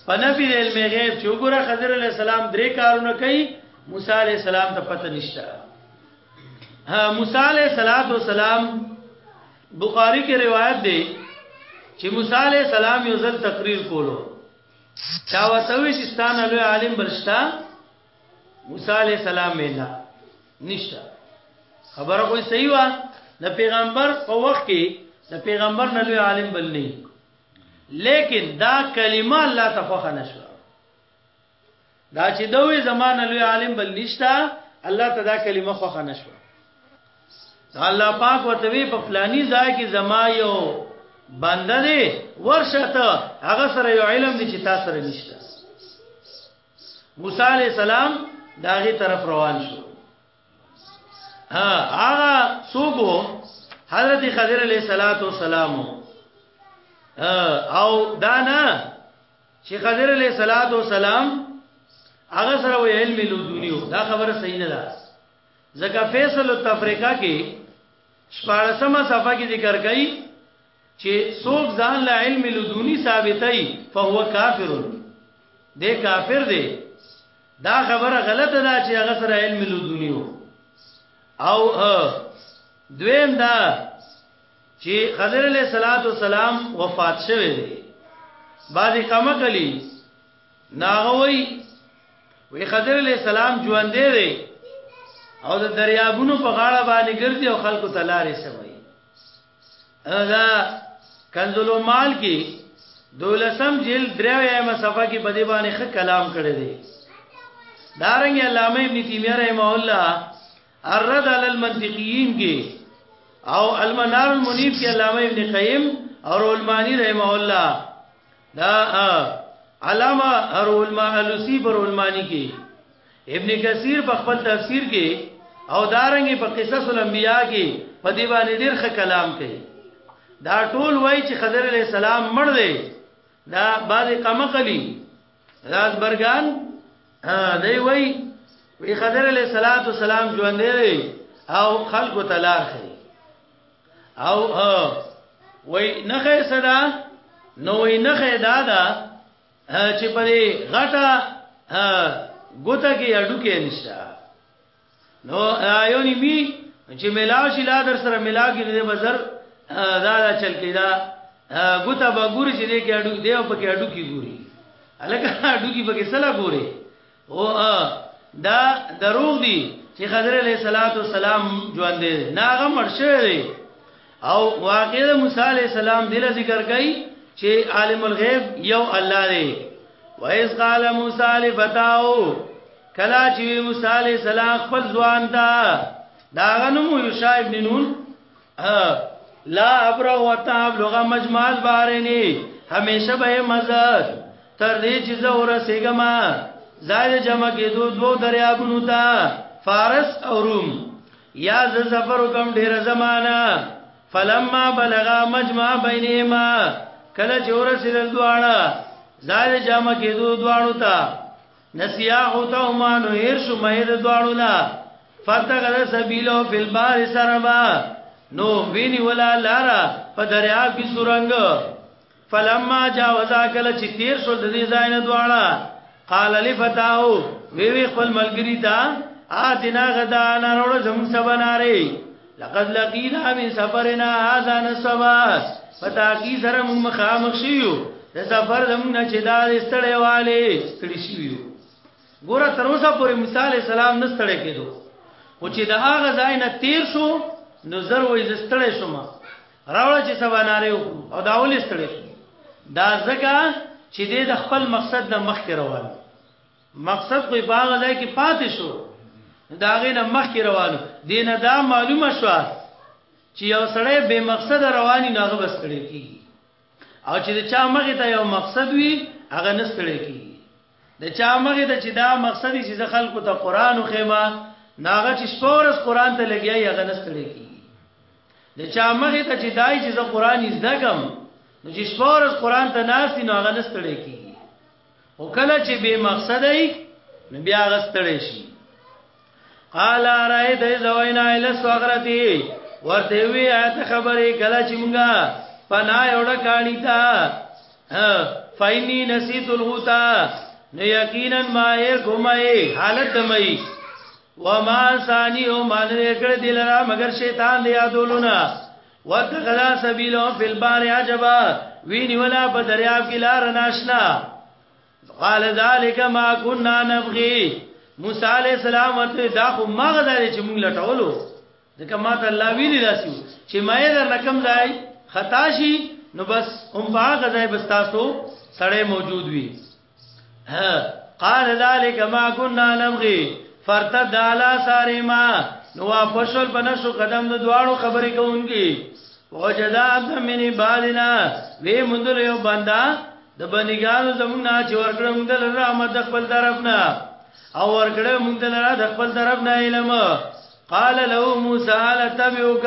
په نفي د علم غیب چې وګوره خضر علی السلام درې کارونه کوي موسی علی السلام ته پته نشته ها موسی علی السلام بخاری کې روایت دی چې موسی علی السلام یو ځل تقریر کولو چا وسوي چې ستانه لوی عالم برشتہ موسی علی السلام ویلا نشته خبره کوئی صحیح وا د پیغمبر په وخت کې د پیغمبر نه لوی عالم بل نه لیکن دا کلمه الله ته خو نشو دا چې دوی زمانه لوی عالم بل نشتا الله ته دا کلمه خو نشو الله پاک ورته وی په فلانی ځای کې زما یو بنده دی ورشه ته هغه سره یو علم دی چې تاسو سره نشته موسی علی السلام داغه طرف روان شو ها هغه سوګو حضرت خضر علیہ الصلات والسلام او دانا چې خضر علیہ الصلات والسلام هغه سره وی علم لودونیو دا خبره صحیح نه ده ځکه فیصل التفریقه کې شپارسمه صفحه کې ذکر کړي چه څوک ځان له علم لدونی ثابتای فهو کافر دی کافر دی دا خبره غلطه ده چې هغه سره علم لدونی وو او دویم دا چې خضر علیہ الصلوۃ والسلام وفات شوه دی بعضی کما کلی ناغوی وی خضر علیہ السلام ژوند دی او د دریابونو په غاړه باندې ګرځي او خلکو ته لارې سوي دا کنز المال کې دولسم جلد دریویم صفحه کې بده باندې خ کلام کړی دی دارنګ علامه ابن تیمیه رحمه الله الرد علی المنطقیین کې او المنار المنیب کې علامه ابن قیم او علمانی رحمه الله دا علامه ارول مالوسی پر علمانی کې ابن کثیر په خپل تفسیر کې او دارنګ په قصص الانبیاء کې په دی باندې ډیر ښه کلام کوي دا ټول وای چې خضر علی السلام مړ دی دا بعضی قمقلی راز برګان دی وای وی خضر علی السلام ژوند دی او خلق تلار خي او وای نه خې صدا نو وای نه خې دادا چې په دې غټه ګوته کې اډو کې نشته نو آیونی می چې ملاو شي لا در سره ملاو کې دې بازار دا دا چل کې دا ګوته به ګوري چې دې کې اډو دې په کې اډو کې ګوري الکه اډو کې په کې سلا ګوري هو دا دروغ دي چې خضر علیہ الصلات والسلام ژوند دی ناغه مرشه دی او واقع د موسی علیہ السلام دل ذکر کړي چې عالم الغیب یو الله دی وایس قال موسی لفتاو کلا چې موسی علیہ السلام خپل ځوان دا داغه نوم یوشع ابن نون لا ابره وتاب لغه مجمال بارنی همیشه به مزد تر دې چې زه ورسېګم زاید جمع کې دو دو دریابونو ته فارس او روم یا ز سفر کوم ډیر زمانہ فلما بلغا مجمع بینهما کله چې ورسېدل دواړه زاید جمع کې دو دواړو ته نسیا او ته مانو هیر شو مې د دواړو لا فتغد سبیلو فی البار سربا نو ویني ولا لارا په دریاب کې سورنګ فلما جاوزا کله چې تیر شو د دې ځای نه دواړه قال لفتاو وی وی خپل ملګری ته آتنا غدا نارو زم سبناره لقد لقینا من سفرنا هذا نصبات پتا کی سره موږ مخامخ شیو د سفر زموږ نه چې دا ستړې والے ستړي شیو ګور تر اوسه پورې موسی علی السلام نه ستړې کېدو خو چې د هغه ځای نه تیر شو نو زر وې زستړې شوم راوړل چې سبا ناره او دا ولې ستړې دا زګه چې د خپل مقصد نه مخ روان مقصد خو په هغه ځای کې پاتې شو دا غي نه مخ کې روانو دین دا معلومه شو چې یو سړی به مقصد رواني نه هغه بس کړي کی او چې چا مغه ته یو مقصد وي هغه نه ستړي کی د چا مغه ته چې دا مقصد چې خلکو ته قران او خیمه ناغه چې سپورس قران ته لګیای هغه نه ستړي کی د چا مغه ته چې دای چې زه قران زده کوم نو چې سپورس قران ته ناس نه هغه نه ستړي کی او کله چې بے مقصد ای نو بیا غستړې شي قال رايت زوینا ال سوغرتی ورته وی ات خبرې کله چې مونږه پنا یوړه کاڼی تا فینی نسیت الغوتا نو یقینا ما یې کومه حالت مې وما ثانی او مان یې کړ دلرا مگر شیطان دی یادولونه واتخذا سبیلو فی البار عجبا وینی ولا په دریاب کې لار ناشنا قال ذالک ما كنا نبغي موسی علیہ السلام ورته دا خو مغه دا چې موږ لټولو ځکه ما ته الله ویلی داسي چې ما یې در نکم ځای خطا شي نو بس هم هغه ځای بس تاسو سړی موجود وي قال ذلك ما كنا نبغي فرتد على سارما نو واپس ول بنشو قدم د دواړو خبرې کوونکی وجدا عبد من عبادنا وی مندل یو بندا د بنګانو زمونږ نه چې ورکړه مونږ له رحمت خپل طرف نه او ورکړه مونږ له د خپل طرف نه علم قال له موسی لتبعك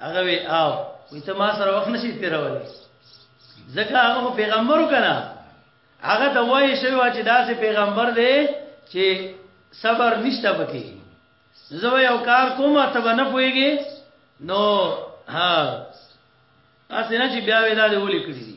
هغه وی او وی ته ما سره وخت نشي تیرولې ځکه هغه پیغمبر وکنه هغه ته وایي شوی چې دا سه پیغمبر دی چې صبر نشته پکې زه یو کار کوم ته به نه پويږي نو ها اسنه چې بیا ودا دی ولې کړی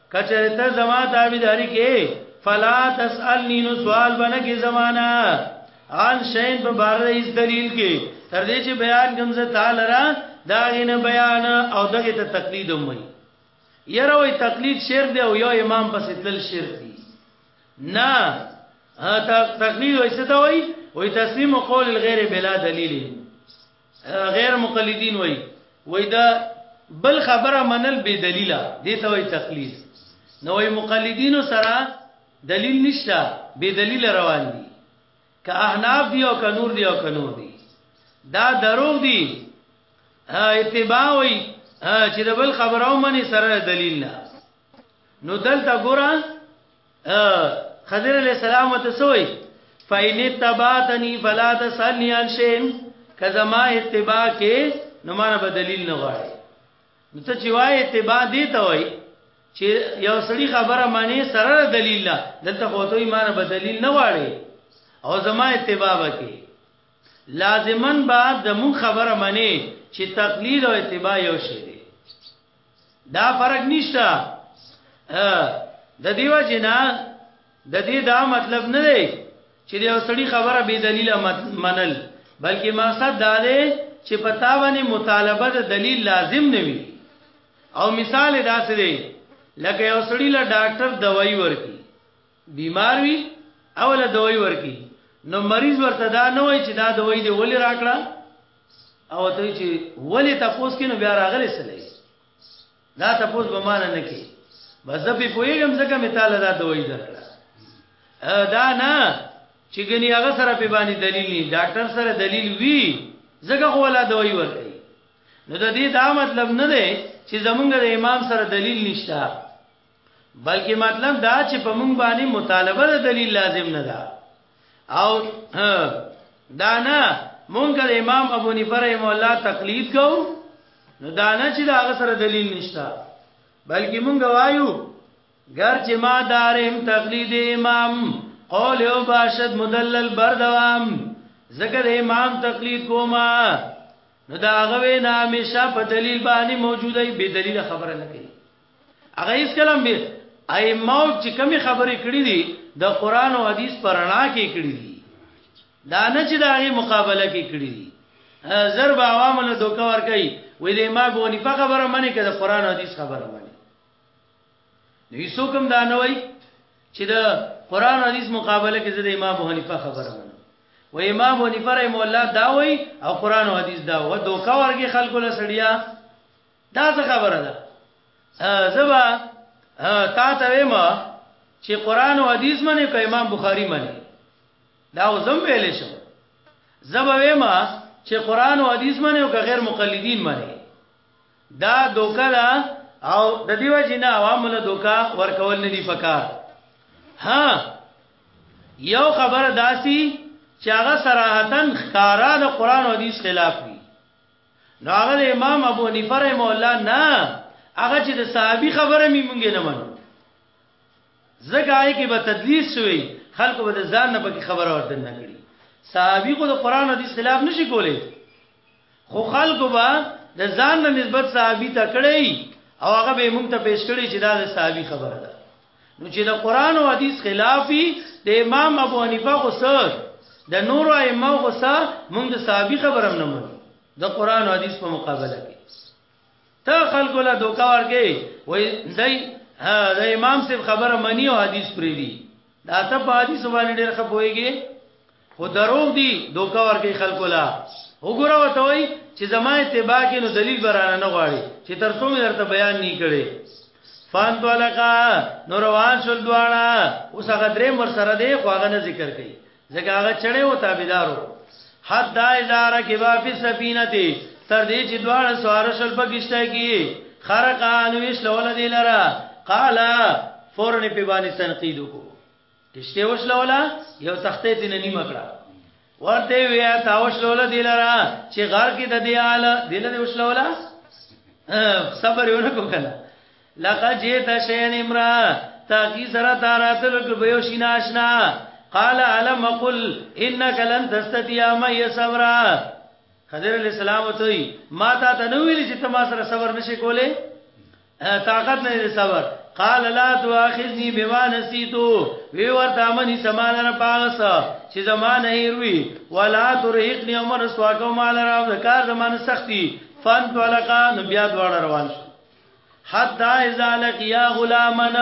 کچره ته زما تابعداري کې فلا تسالني نو سوال بنګي زمانہ ان شین په بار رئیس دلیل کې تر دې چې بیان کوم زه تعالی را دا غنه بیان او دغه ته تقلید هم وي یره وي تقلید شعر دی او یو امام پس تل شعر دی نه تقلید وایسته وي وي تسلیم قول الغیر بلا دلیل غیر مقلدین وای وای دا بل خبره منل بی دلیله دې ته وای تقلید نو وای مقلدینو سره دلیل نشته بی دلیل روان دي که احناف دی او که نور دی او که نور دی دا دروغ دی اتباع وای چې د بل خبرو منی سره دلیل نه نو دلته ګورم خضر علیہ السلام ته سوئی فاین تباتنی فلا تسنی عن شین کزما اتباع کې نو مانه به دلیل نه غواړي نو ته چې وای اتباع دی ته وای چې یو سړی خبره معنی سره دلیل نه دلته خو ته ایمان به دلیل نه غواړي او زما اتباع وکي لازمن بعد د مون خبره معنی چې تقلید او اتباع یو شی دی دا فرق نشته د دیو جنا د دې دا مطلب نه دی چې د سړي خبره بې دلیل منل بلکې مقصد دا دی چې پتا باندې مطالبه د دلیل لازم نه وي او مثال داسې دی لکه یو سړی له ډاکټر دوايي ورکي بیمار وي اوله دوي ورکی نو مریض ورته دا نه وای چې دا دوي دی ولې راکړه او ته چې ولې تاسو کې نو بیا راغلی سلی دا تاسو به مان نه کی بس په پویګم ځکه می تعالی دا دوی درکړه دا نه چې ګنی هغه سره په باندې دلیل نه ډاکټر سره دلیل وی ځکه خو ولا دوی ورکړي نو د دې دا مطلب نه دی چې زمونږ د امام سره دلیل نشته بلکې مطلب دا چې په مونږ باندې مطالبه د دلیل لازم نه ده او دا نه مونږ د امام ابو نفر رحم الله تقلید کو نو دا نه چې دا سره دلیل نشته بلکې مونږ وایو ګر چې ما دارم تقلید امام قول او باشد مدلل بردوام ذکر امام تقلید کوما نو دا هغه وینا همیشه په دلیل باندې موجوده وي به دلیل خبره نه کوي هغه هیڅ کلم به ائمه چې کمی خبرې کړې دي د قران او حدیث پرانا کې کړې دي دا نه چې دا غي مقابله کې کړې دي ضرب عوام له دوکا ور کوي وې د امام ابو حنیفه خبره منی کړه قران او حدیث خبره منی نو هیڅ کوم دا نه وای چې د قران او حدیث مقابله کې د امام ابو حنیفه خبره منی و امام ونی پر مولا دا وای او قران او حدیث دا و دوکا ورګي خلکو له سړیا دا څه خبره ده زبا تا ته ویم چې قران او حدیث منه کوي امام بخاری منه دا زم ویل شو زبا ویم چې قران او حدیث منه او غیر مقلدین منه دا دوکه ده او د دیو جن عوام له دوکا ورکول نه دی پکار ها یو خبر داسی چې هغه صراحتن ښکارا د قران او حدیث خلاف وي نو هغه د امام ابو حنیفه رحم الله نه هغه چې د صحابي خبره می مونږ نه منو زګای کې به تدلیس شوی خلکو به ځان نه پکې خبره ورته نه کړی صحابي خو د قران او د خلاف نشي کولای خو خلکو به د ځان نه نسبت صحابي ته کړی او هغه به مونږ ته پیش کړی چې دا د صحابي خبره ده نو چې د قران او حدیث خلافي د امام ابو حنیفه خو سر د نور ائمه خو سر موږ د صحابي خبرم نه مونږ د قران او حدیث په مقابله کې ته خلکو له دوکا ورکې وای دای د امام صاحب خبره منی او حدیث پری دی دا ته په حدیث باندې ډېر خپويږي خو دروغ دي دوکا ورکې خلکو لا وګوره وته وای چې زما اتباع کې نو دلیل برانه نه غواړي چې تر څو مې درته بیان نه کړي فان طلقا نو روان شول دواړه اوس هغه درې مر سره دی خو هغه نه ذکر کړي ځکه هغه چړې و تابعدارو حد دا اداره کې واپس سفینه ته تر دې چې دواړه سوار شول په کشته کې خرقان ویش لول دی لرا قالا فورن په باندې تنقید وکړو کشته وشلوله یو تخته تینه نیمه کړه ورته وی تا وشلوله دلرا چې غار کې د دې حال دل دې وشلوله صبر یو نه کو کنه لقد جئت شيئا امرا تاکي سره تاراتل کو به شینا آشنا قال علم قل انك لن تستطيع ما صبرا حضرت السلام ته ما تا تنویل چې تما سره صبر نشي کوله طاقت نه دې صبر قال لا تواخذني بما نسيتو وی ورته منی سمال را پاغس چې زمانه هیروي ولا ترهقني عمر سواکو مال را د کار زمانه سختی فن طلقا نو بیا دوړ روان شو حتا اذا لقيا غلامن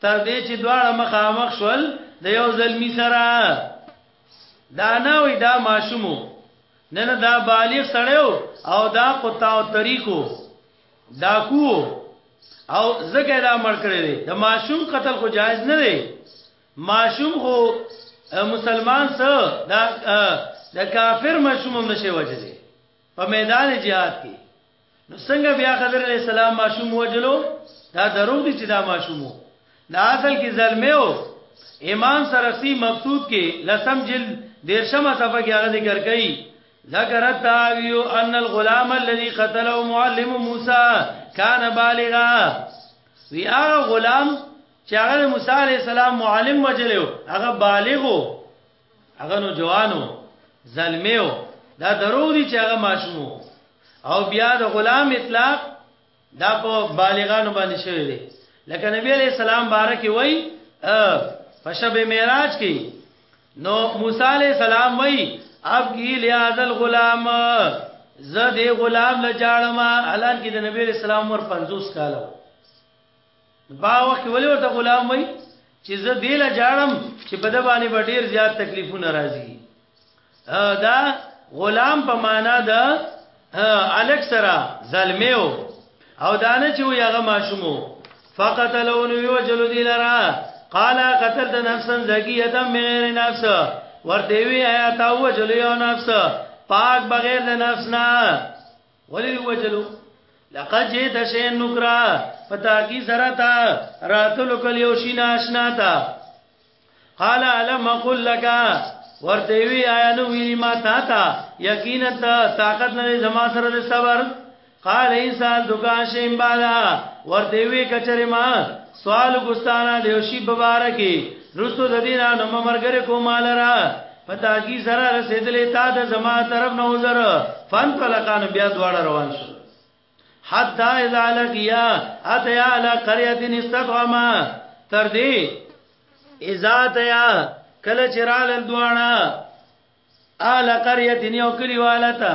تر دې چې دوړ مخامخ شول د یو زلمی سره دا نه وي دا ماشومو نه نه دا بالغ سړیو او دا قطاو طریقو ډاکو او زګه دا مړ کړی دی د ماشوم قتل خو جایز نه دی ماشوم خو مسلمان سره دا د کافر ماشوم هم نشي وجلی په میدان جهاد کې نو څنګه بیا خضر علی السلام ماشوم وجلو دا درو دي چې دا ماشوم وو دا اصل کې ظلمه او امام سرسی مبسوط کې لسم جلد دیرشمه صفحه کې هغه ذکر کړي ذکر التاوی ان الغلام الذي قتله معلم موسی کان بالغا وی هغه غلام چې هغه موسی عليه السلام معلم وجلو هغه بالغو هغه نو جوانو زلمیو دا درو دي چې هغه ماشومو او بیا د غلام اطلاق دا په بالغانو باندې شوی دی لکه نبی علیہ السلام بارک وای په شب معراج کې نو موسی علیہ السلام وای اب کی لیاذ الغلام زه دې غلام لجاړم الان کې د نبی علیہ السلام ور 50 کالو په هغه وخت کې ولې ورته غلام وای چې زه دې لا جاړم چې په د باندې به ډیر زیات تکلیفونه راځي دا غلام په معنا د الک سره ظلمیو او دانه چې وي هغه ماشومو فقط لون یوجل دی لرا قال قتلت نفسا زکیه بغیر نفس ورته وی آیا تا وجل یو نفس پاک بغیر د نفس نه ولی وجلو لقد جئت شيئا نكرا پتا کی سره تا راتلو کل یو شی ناشنا تا قال علم اقول لك ورته وی آیا نو وی ما تا تا یقینا طاقت نه زما سره صبر قال انسان دکان شیم بالا ورته وی کچره ما سوال ګستانه د یو شی په باره کې رسو د دینه نو ممرګره کومال را پتا کی سره رسیدلې تا د زما طرف نه وزر فن طلقان بیا دواړه روان شو حتا اذا لقیا اتیا علی قريه استقاما تر دې اذا تیا کله چرال دواړه اعلی قريه یو کلی والتا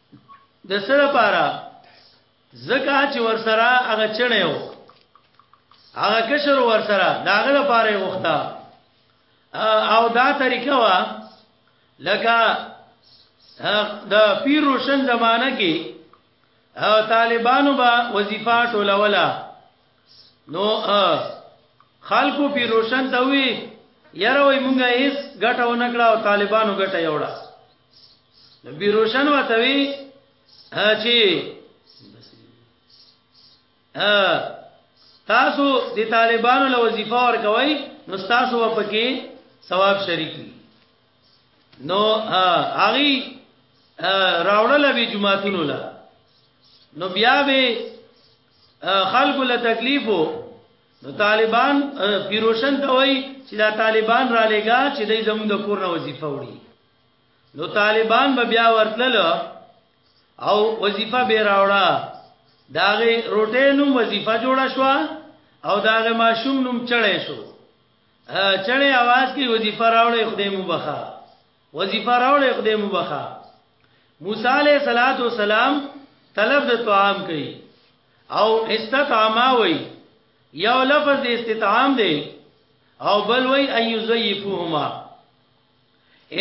د سره پارا زکه چې ورسره هغه چړې و هغه کشر ورسره داغه لپاره وخته او دا طریقه وا لکه د پیر روشن زمانہ کې طالبانو با وظیفه ټولوله نو خلکو پی روشن ته وی یاره وای مونږه هیڅ ګټه و نکړه او طالبانو ګټه یوړه نو بی روشن وته وی چې تاسو د طالبانو له وظیفه ور کوي نو تاسو پکې ثواب شریک وي نو هغه راوړل به جمعهتونو لا نو بیا به خلق له تکلیفو نو طالبان پیروشن ته وای چې دا طالبان را لګا چې دای زموږ د کور نه وظیفه وړي نو طالبان به بیا ورتلل او وظیفه به راوړه داغه روټه نوم وظیفه جوړه شو او داغه ماشوم نوم چړې شو چړې आवाज کې وظیفه راوړې خدای مو بخا وظیفه راوړې خدای مو بخا موسی علیہ الصلات والسلام طلب د طعام کوي او استطعما وی یو لفظ د استطعام دی او بل وی ایو زیفهما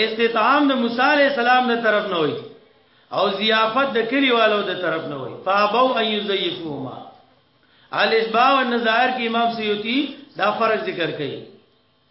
استطعام د موسی علیہ السلام د طرف نه وی او ضیافت د کلیوالو د طرف نه وی فابو ایو زیفهما الاسباء والنظائر کې امام سیوطی دا فرق ذکر کړي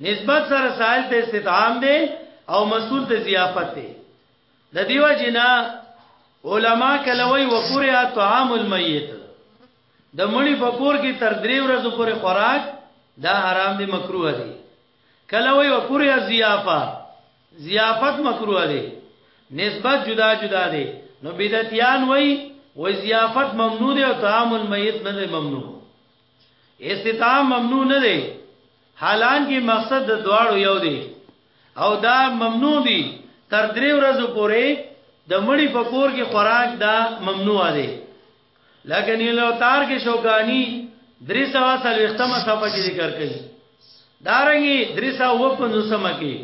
نسبت سره سائل ته استطعام دی او مسئول ته ضیافت دی د دیو جنا علما کلوي وکوریا طعام المیت د مړي په کور کې تر درې ورځې پورې خوراک دا حرام دی مکروه دی کلوي وکوریا ضیافه ضیافت مکروه دی نسبت جدا جدا دی نو بدعتیان وای و ضیافت ممنوع دی او طعام المیت نه ممنوع استطعام ممنوع نه دی حالانکه مقصد د دواړو یو دی او دا ممنوع دی تر درې ورځې پورې د مړی په کور کې خوراک دا ممنوع دی لکه نیلو تار کې شوکانی درې سوا سل وختمه صفه کې ذکر کړي دارنګي درې سوا و پنځو سم کې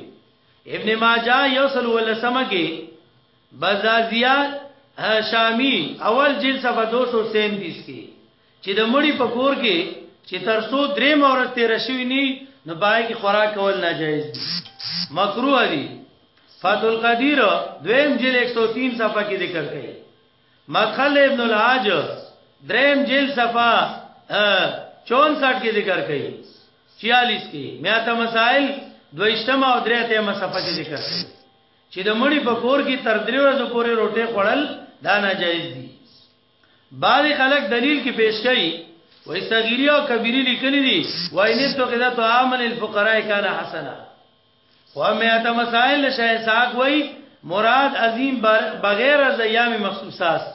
ابن ماجه یو سل ول سم کې بزازیا شامی اول جلد صفه 237 کې چې د مړي په کور کې چې تر څو درې مورز تیر شوی ني نو پای کې خوراک کول ناجایز دي مکروه دي فتح القدیر دویم جل 103 صفحه کې ذکر کړي مدخل ابن الحاج دریم جل صفحه 64 کې ذکر کړي 46 کې میاته مسائل دویشتمه او درېتمه صفحه کې ذکر کړي چې د مړي په کور کې تر درې ورځې پورې روټه خوړل دا ناجایز دي بعضي خلک دليل کې پېش کوي، وايي صغيري او کبيري ليکلي دي، وإن اتخذ طعاما للفقراء کان حسنا، خو همياته مسائل له شاه اسحاق وايي، مراد عظيم بغير از ايام مخصوصاست،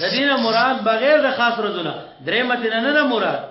د دې نه مراد بغير د خاص ورځو نه، درېيمه ترې نه نه ده مراد.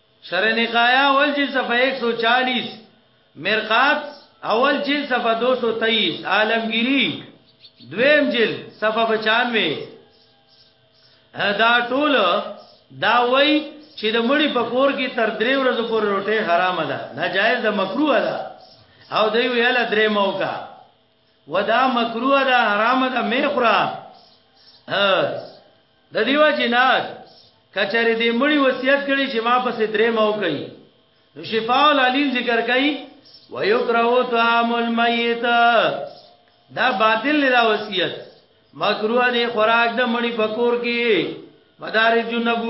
شرح نقایا اول جلد صفحه 140 مرقات اول جلد صفحه 223 عالمگیری دویم جلد صفحه 95 دا ټول دا وای چې د مړی په کور کې تر درې ورځې پورې روټه حرام ده ناجایز ده مکروه ده او دی ویاله درې موکا ودا مکروه دا حرام دا میخرا د دیو جنات کچره دې مړی وصیت کړي چې ما پسې درې مو کوي نو شفاء العلیم ذکر کوي ويكره طعام الميت دا باطل دا وصیت مکروه دی خوراک د مړی پکور کې مدارج النبو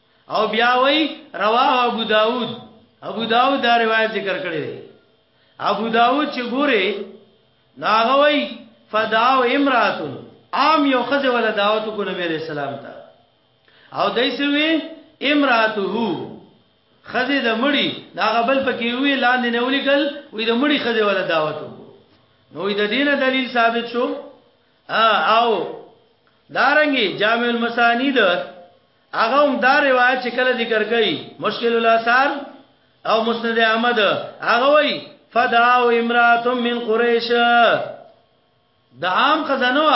او بیا وای رواه ابو داود ابو داود دا روایت ذکر کړی دی ابو داود چې ګوره ناغه وای فداو امراتن عام یو خزه ولا دعوت کو نبی علیہ السلام ته او دایسوی امراته خزه د مړی ناغه بل پکې وی لاندې نه ولیکل وی د مړی خزه ولا دعوت نو د دینه دلیل ثابت شو او دارنګي جامع المسانید هغه هم دا روایت چې کله ذکر کوي مشکل الاثار او مسند احمد هغه وای فداو امرات من قریش د عام خزانو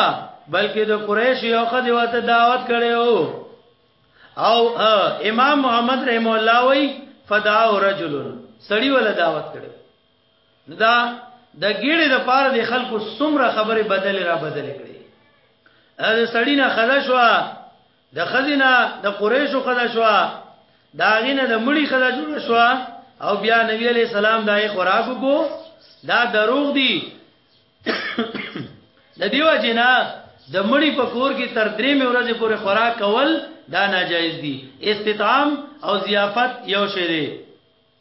بلکې د قریش یو خدای وته دعوت کړو او امام محمد رحم الله وای فداو رجل سړی ولا دعوت کړو دا د ګیړې د پاره د خلکو سمره خبره بدل را بدل کړي دا سړی نه خدا شو د خزینه د قریشو خدا شو دا غینه د مړی خدا جوړ شو او بیا نبی علی سلام دای خوراک کو دا دروغ دی د دیو جنا د مړی په کور کې تر درې مې ورځې پورې خوراک کول دا ناجایز دي استطعام او ضیافت یو شی دی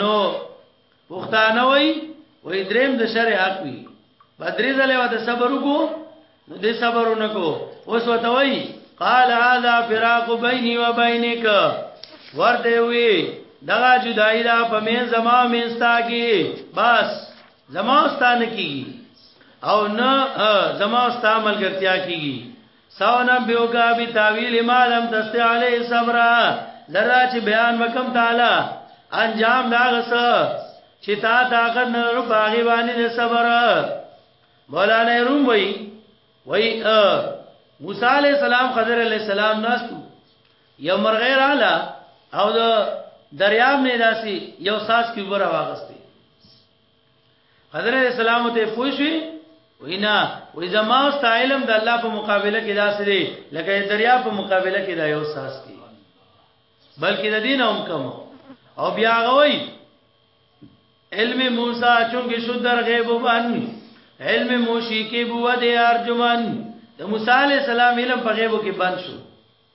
نو پښتانه وای وای دریم د شر حق وی په درې ځله و د صبر وکړو نو دې صبر ونکو اوس وته وای قال هذا فراق بيني وبينك ورته وی دغه جدای دا په مې زما مېستا کې بس زما ستان کیږي او نه زما ستا ملګرتیا کیږي ساونبیوکا بی تاویل ما لم تستی علی صبرا لرا چې بیان وکم تعالی انجام دا غس چې تا طاقت نه لرو باغی باندې صبر مولانا روم وای وای موسی علی السلام خضر علی السلام ناستو یو مرغیر اعلی او د دریاب نه داسي یو ساس کې وره واغسته خضر علیہ السلام ته پوښي وینا وې زما او ستا علم د الله په مقابله کې داسې دی لکه دریا په مقابله کې دا یو ساس دی بلکې د دین هم کم او بیا غوي علم موسی چونګې شو در غیب باندې علم موشی کې بو د ارجمن د موسی علی السلام علم په غیبو کې بند شو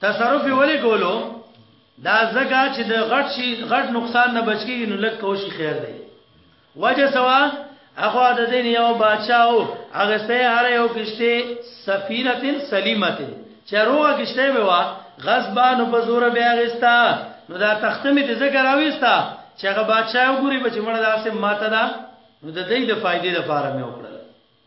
تصرف ولې کولو دا زګه چې د غټ شي غټ نقصان نه بچ کیږي نو لک کوشي خیر دی وجه سوا اخو د دین یو بادشاہو هغه سه هر یو کشته سفینتن سلیمتن چې روغه کشته به وا غصبان په زور بیا غستا نو دا تختمه دې زګه راويستا چې هغه بادشاہ وګوري بچ مړه داسې ماته دا نو د دې د فائدې لپاره مې وکړه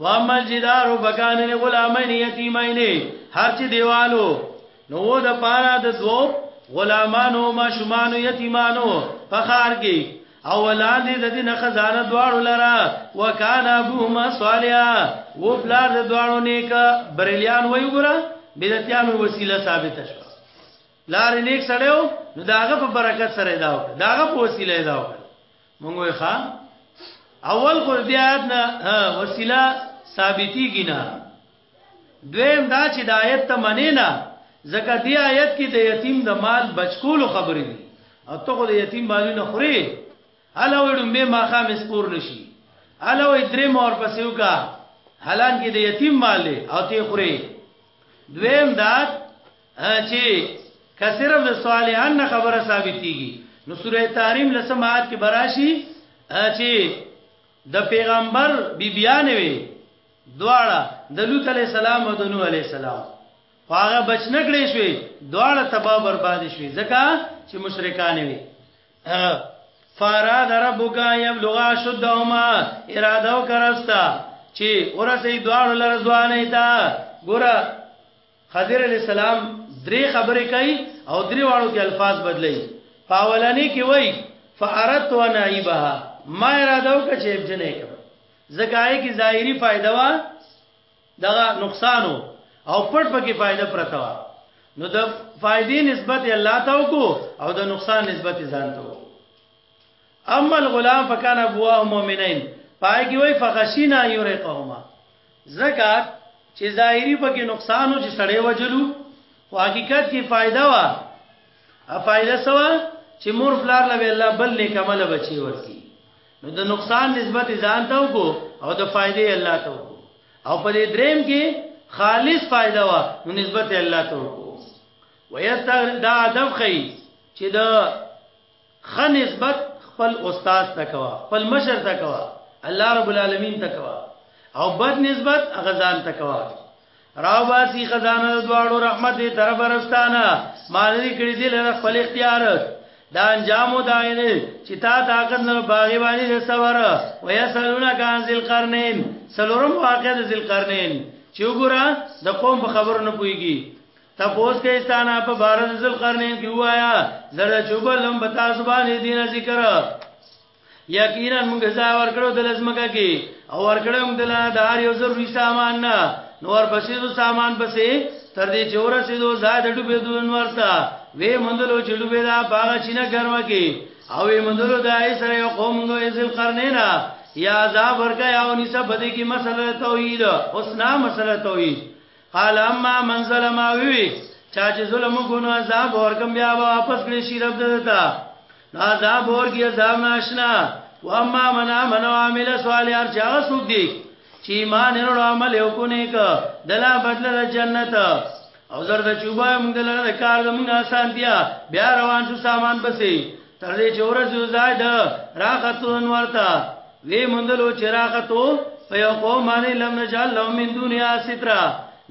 واما الجدار فکان لغلامین یتیمین هر چې دیوالو نو د پارا د دوو غلامانو ما شومانو یتیمانو فخر کې او ولاندې د دې نه خزانه دواړو لرا وکانا ابوهما صالحا و بلار د دواړو نیک بریلیان وای ګره بدعتیان وسیله ثابت شو لار نیک سړیو نو داغه په برکت سره داو داغه په وسیله داو مونږ وې ښا اول خو دې آیات نه وسیله ثابتي کینا دویم دا چې د آیت ته منې نه ځکه دې آیت کې د یتیم د مال بچکولو خبرې دي او ته خو د یتیم مالونه خوري هله وړم به ماخه مسپور نشي هله وې درې مور پسې وکا حالان کې د یتیم مال او ته خوري دویم دا چې کثیرا د صالحان نه خبره ثابتېږي نو سوره تحریم لسم آیات کې براشي چې د پیغمبر بیبیانه وي دواړه د لوط علی السلام او د نوح علی السلام هغه بچ نکړې شوې دواړه تباہ برباد شوې ځکه چې مشرکان وي فاراد ربک یبلغا شدهما اراده وکړستا چې ورسې دواړو لرزوانې تا ګوره خضر علیہ السلام درې خبرې کوي او درې واړو کې الفاظ بدلي پاولانی کې وای فارت و نعيبها ما اراده وکړه چې ابجنې کړ زکای کې ظاهري فائدہ وا دغه نقصانو او پټ پکې فائدہ پرتا وا نو د فائدې نسبت الله ته وکړو او د نقصان نسبت ځان ته وکړو اما الغلام فكان ابواه مؤمنين پای کې وای فخشینا یورقهما ځکه چې ظاهری پکې نقصان او چې سړی وجلو خو حقیقت کې فائدہ وا ا فائدہ سوا چې مور پلار له الله بل نیک عمل بچي ورکی نو د نقصان نسبت ځان ته وکړو او د فائدې الله ته وکړو او په دې دریم کې خالص فائدہ وا نو نسبت الله ته وکړو ويستغرق دا ادب خي چې د خه نسبت خپل استاد ته کوا خپل مشر ته کوا الله رب العالمین ته کوا او بد نسبت غزان ته کوا راو باسی خزانه دواړو رحمت دې طرف ورستانه مالری کړی دې له خپل اختیار دا انجام دایره چې تا طاقت نه باغی باندې د سوار و یسلون کان ذل قرنین سلورم واقع د ذل قرنین چې وګوره د قوم په خبرو نه پويږي تپوس کې استانه په بارز ذل قرنین کې وایا زړه چوبلم بتا زبانه دینه ذکر یقینا موږ ځا ور کړو د لزمګه کې او ور کړو موږ دلا د هر یو ضروري سامان نه نور پسې دو سامان پسې تر دې چور سې دو زاد ډوبې دو انور تا وې مندلو چې ډوبې دا باغ چینه ګرمه کې او وې مندلو دا یې سره یو قوم نو ذل قرنینا یا عذاب ورکا یا ونسبه دې کې مسله توحید اوس نا مسله توحید قال اما من ظلم وی چا چې ظلم وکړو عذاب ورکم بیا واپس کړی شي رب دتا عذاب ورکی عذاب ناشنا و اما من امن و عمل صالح هر چا سوق دی چې ایمان ورو عمل وکړو نیک دلا بدل جنت او زرد چوبای موږ دلته کار زموږ آسان بیا بیا روان شو سامان بسې تر دې چې ورځ یو ځای ده راغتون ورته وی مندلو چې راغتو په یو قوم باندې لم نجعل لهم من دنیا سترا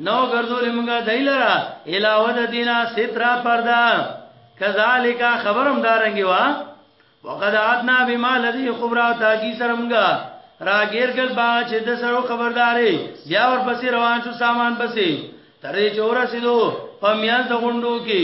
نو ګرځول موږ دایلرا علاوه د دینا سترا پردا کذالک خبرم دارنګي وا وقد عدنا بما الذي خبره تاجی سرمګه راګیر ګل با چې د سره خبرداري بیا ور پسې روان شو سامان پسې ترې چور رسیدو پمیان د غونډو کې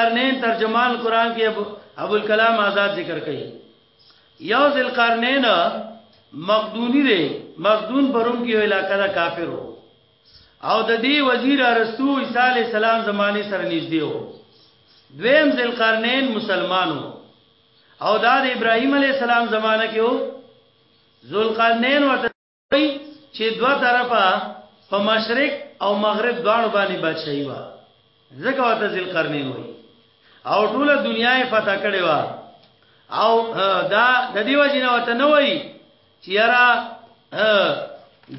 قرنین ترجمان قران کې ابو الکلام آزاد ذکر کوي یو ذل قرنین مقدونی دی مقدون پروم کې علاقہ دا کافر وو او د دې وزیر ارسطو عیسی علی السلام زمانه سره نږدې وو دویم ذل قرنین مسلمانو او دا د ابراهیم علی السلام زمانه کې وو ذل قرنین ورته چې دوه طرفه په مشرق او مغرب دواړو باندې بادشاہي و ځکه وته ذل قرنین وای او ټوله دنیا یې فتح کړې و او دا د دې وجنه وته نه وای چې یارا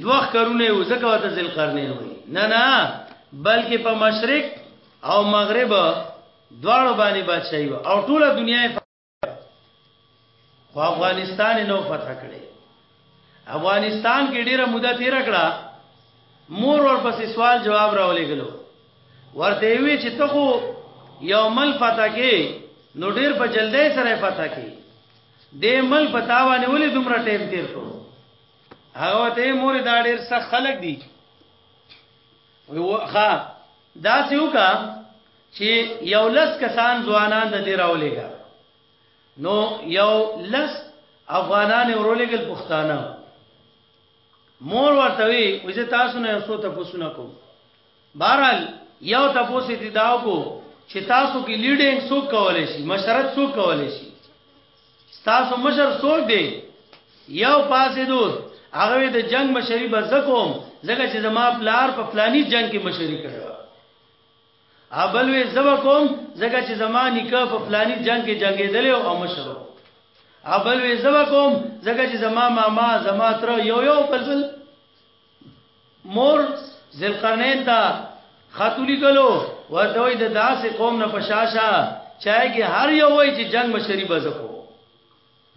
دوخ کرونه و ځکه وته ذل قرنین وای نه نه بلکې په مشرق او مغرب دواړو باندې بادشاہي و او ټوله دنیا یې خو افغانستان نو فتح کړي افغانستان کې ډیره موده تیر کړه مور ور پسې سوال جواب راولې غلو ورته وی چې ته خو یو مل فتح کې نو ډیر په جلدی سره فتح کې دې مل پتاوانه ولې دومره ټیم تیر کړو هغه ته مور دا ډیر سخت خلک دي وی وا دا سیو کا چی یو لس کسان ځوانان د دې راولېګا نو یو لس افغانان ورولېګل پښتانه مور ورته وی وځه تاسو نه یو ته پوسونه کو بهرال یو تاسو ته داو کو چې تاسو کې لیډینګ سو کولای شي مشرت سو کولای شي تاسو مشر سو دی یو پاسې دوست هغه د جنگ مشری بزکوم ځکه چې زما پلار په فلانی جنگ کې مشری کړو او بل وی زه به کوم ځکه چې زما نیکه په فلاني جنگ کې جنگېدلی او مشر و او بل وی زه به کوم ځکه چې زما ماما زما تر یو یو بل بل مور ذلقرنین ته خاتولی کلو ورته وی د داسې قوم نه پشاشا چاہے کې هر یو وای چې جنگ مشری بزکو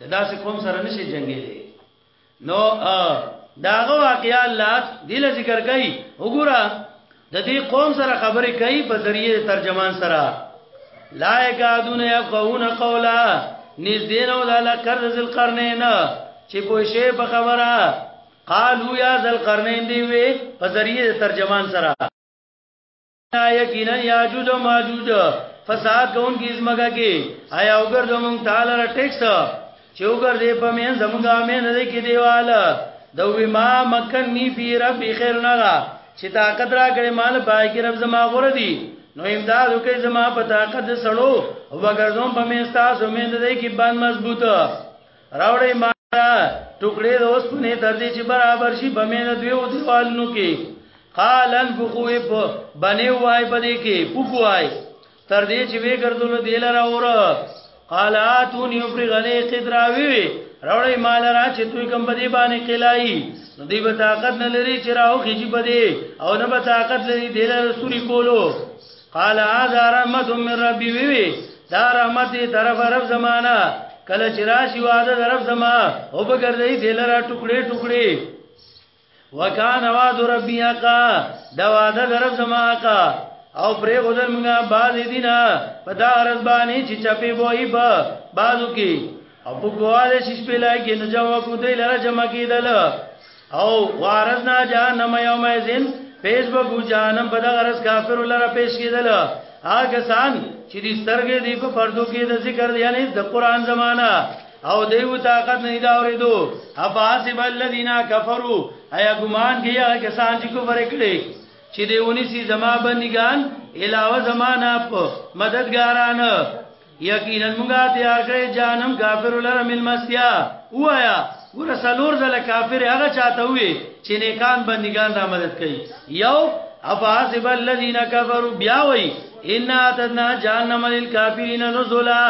د داسې قوم سره نشي جنگېږي نو داغه واقعیا الله دل ذکر کوي وګوره د دې قوم سره خبرې کوي په ذریعه ترجمان سره لا یکادون یفقهون قولا نږدې نو د لکر ذل قرنین چې په شی په خبره قالو یا ذل قرنین دی وی په ذریعه ترجمان سره یقینا یاجوج او ماجوج فساد کوونکی زمګه کې آیا وګرځو مونږ تعالی را ټیکس چې وګرځې په مې زمګه مې نه دې کې دیواله دوی ما مکنی فی رب خیر نغا چې طاقت را کړې مال پای کې رب زما غره دی نو امداد وکړي زما په طاقت سړو وګرځوم په مې تاسو مې نه دې کې باندې مضبوطه راوړې ما ټوکړې د اوسپنې تر دې چې برابر شي په مینه دوی او دیوالونو کې قال انفقوا اب بني وای پدې کې پوکوای تر دې چې وی ګرځول دی لره اور قال اتونی افرغنی قدراوی راوړې مال را چې دوی کوم پدې باندې کلای نو دی به طاقت نه لري چې راو خېږي پدې او نه به طاقت لري دی لره سوري کولو قال هذا رحمت من ربي وی وی دا رحمت دی طرف رب زمانہ کله چې راشي واده طرف زما او په ګرځي دلرا ټوکړي ټوکړي وکانه وعد ربي حقا دا واده طرف زما حقا او پرې غوډل موږ باز دینا په دا رزبانی چې چپی بوئی په بازو کې او په ګواله شي سپلای کې نو جواب کو دی لره جمع کیدل او وارزنا جهنم یوم ازن پیش بو جهنم په دغه رس کافر لره پیش کیدل هغه سان چې دې سترګې دې په پردو کې د ذکر یعنی د قران زمانہ او دیو طاقت نه دا اوریدو افاسب الذین کفروا ایا ګمان کیا کسان چې کفر کړي چې دیونی سي زما بندگان علاوه زمانہ په مددګاران یقینا موږ تیار کړی جانم کافر لره مل مستیا وایا ګور سلور زل کافر هغه چاته وي چې نیکان بندگان را مدد کوي یو افاسب الذین کفروا بیا وی ان اتنا جهنم للکافرین نزلا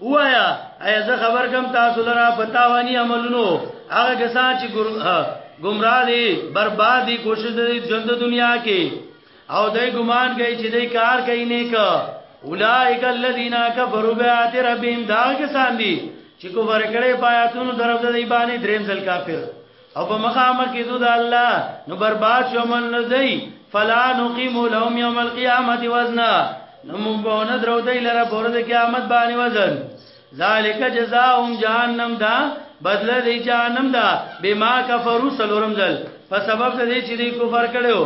وایا ایا زه خبر کم تاسو لره پتاوانی عملونو هغه کسان چې ګمراه دي برباد دي کوشش دي ژوند دنیا کې او دای ګمان کوي چې دای کار کوي نیک اولائک الذین کفروا بیات ربهم دا کسان دي چې کو ورکړې پایاتونو درو د دی باندې دریم ځل کافر او په مخامه کې دود الله نو برباد شو من نه دی فلا نقیم لهم یوم القیامت وزنا نو موږ به نه درو دی لره پر د قیامت باندې وزن ذالک جزاهم جهنم دا بدله دی جهنم دا بما کفروا سلورم ځل په سبب د دې چې دی کفر کړو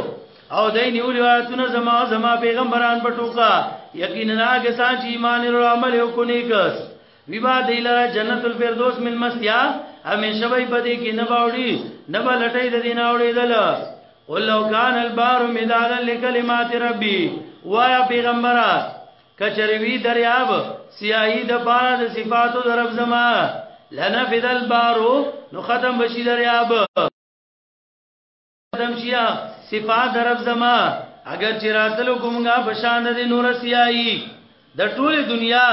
او دای نیولی آیتونه زما زما پیغمبران په ټوکا یقینا هغه سان چې ایمان او عمل وکونی کس ویبا دیلا جنت الفردوس من مستیا همیشه وای پدې کې نه باوړي نه بلټې د دین اوړې دل قل لو کان البار مدادا لکلمات ربی وایا پیغمبره کچروی دریاب سیاهی د پاره د صفاتو درب زما لنفذ البارو نو ختم بشی دریاب ختم شیا صفات رب زما اگر چې راتلو کومګه بشان د نور سیاي د ټوله دنیا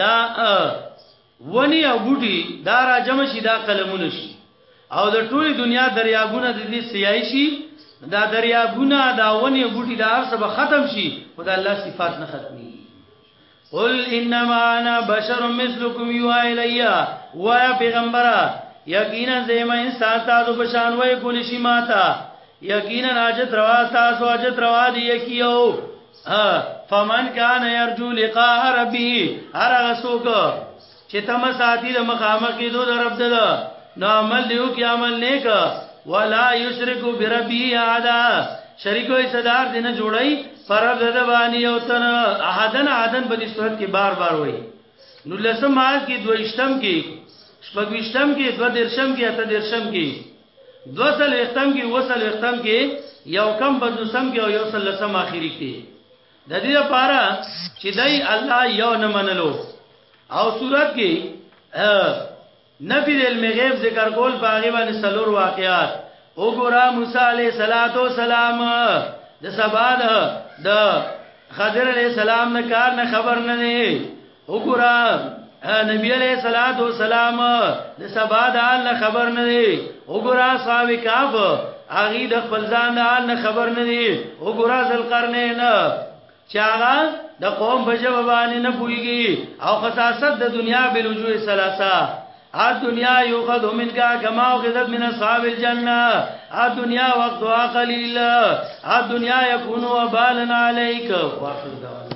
دا ونی او بوټي دا را جمع شي دا قلمونه شي او د ټوله دنیا دریابونه د دې سیاي شي دا دریابونه دا ونی او بوټي دا هر څه به ختم شي خدای الله صفات نه ختمي قل انما انا بشر مثلكم يوحى الي وایا پیغمبره یقینا زیم انسان تاسو په شان وای کول شي ماته یقینا اجت روا تاسو اجت روا دی یکیو فمن کان يرجو لقاء ربي هر غسوک چې تم ساتي د مخامخ کې دوه رب دل نو عمل دیو کې عمل نیک ولا یشرک بربی احدا شریکو صدر دین جوړی پر د باندې او تن احدن احدن په دې صورت کې بار بار وای نو لسم مال کې دویشتم کې شپږویشتم کې دو درشم کې اته درشم کې دو سل وختم کې وسل وختم کې یو کم بدوسم کې او یو سل لسم اخیری کې د دې لپاره چې دای الله یو نه منلو او صورت کې نبی د علم غیب ذکر کول په هغه باندې سلور واقعات وګوره موسی علیه السلام د سبا د خضر علیه السلام نه کار نه خبر نه نه وګوره نبی علیہ الصلوۃ والسلام د سبا د الله خبر نه دی وګوره اصحاب کاف اغي د خپل ځان د الله خبر نه دی وګوره ذل قرنین چاغه د قوم په جواب باندې نه پويږي او خصاصت د دنیا بل وجوه ثلاثه ا دنیا یوخذ منک کما اخذت من اصحاب الجنه ا دنیا وقت قلیل ا دنیا یکون وبالن علیک واخر دعوانا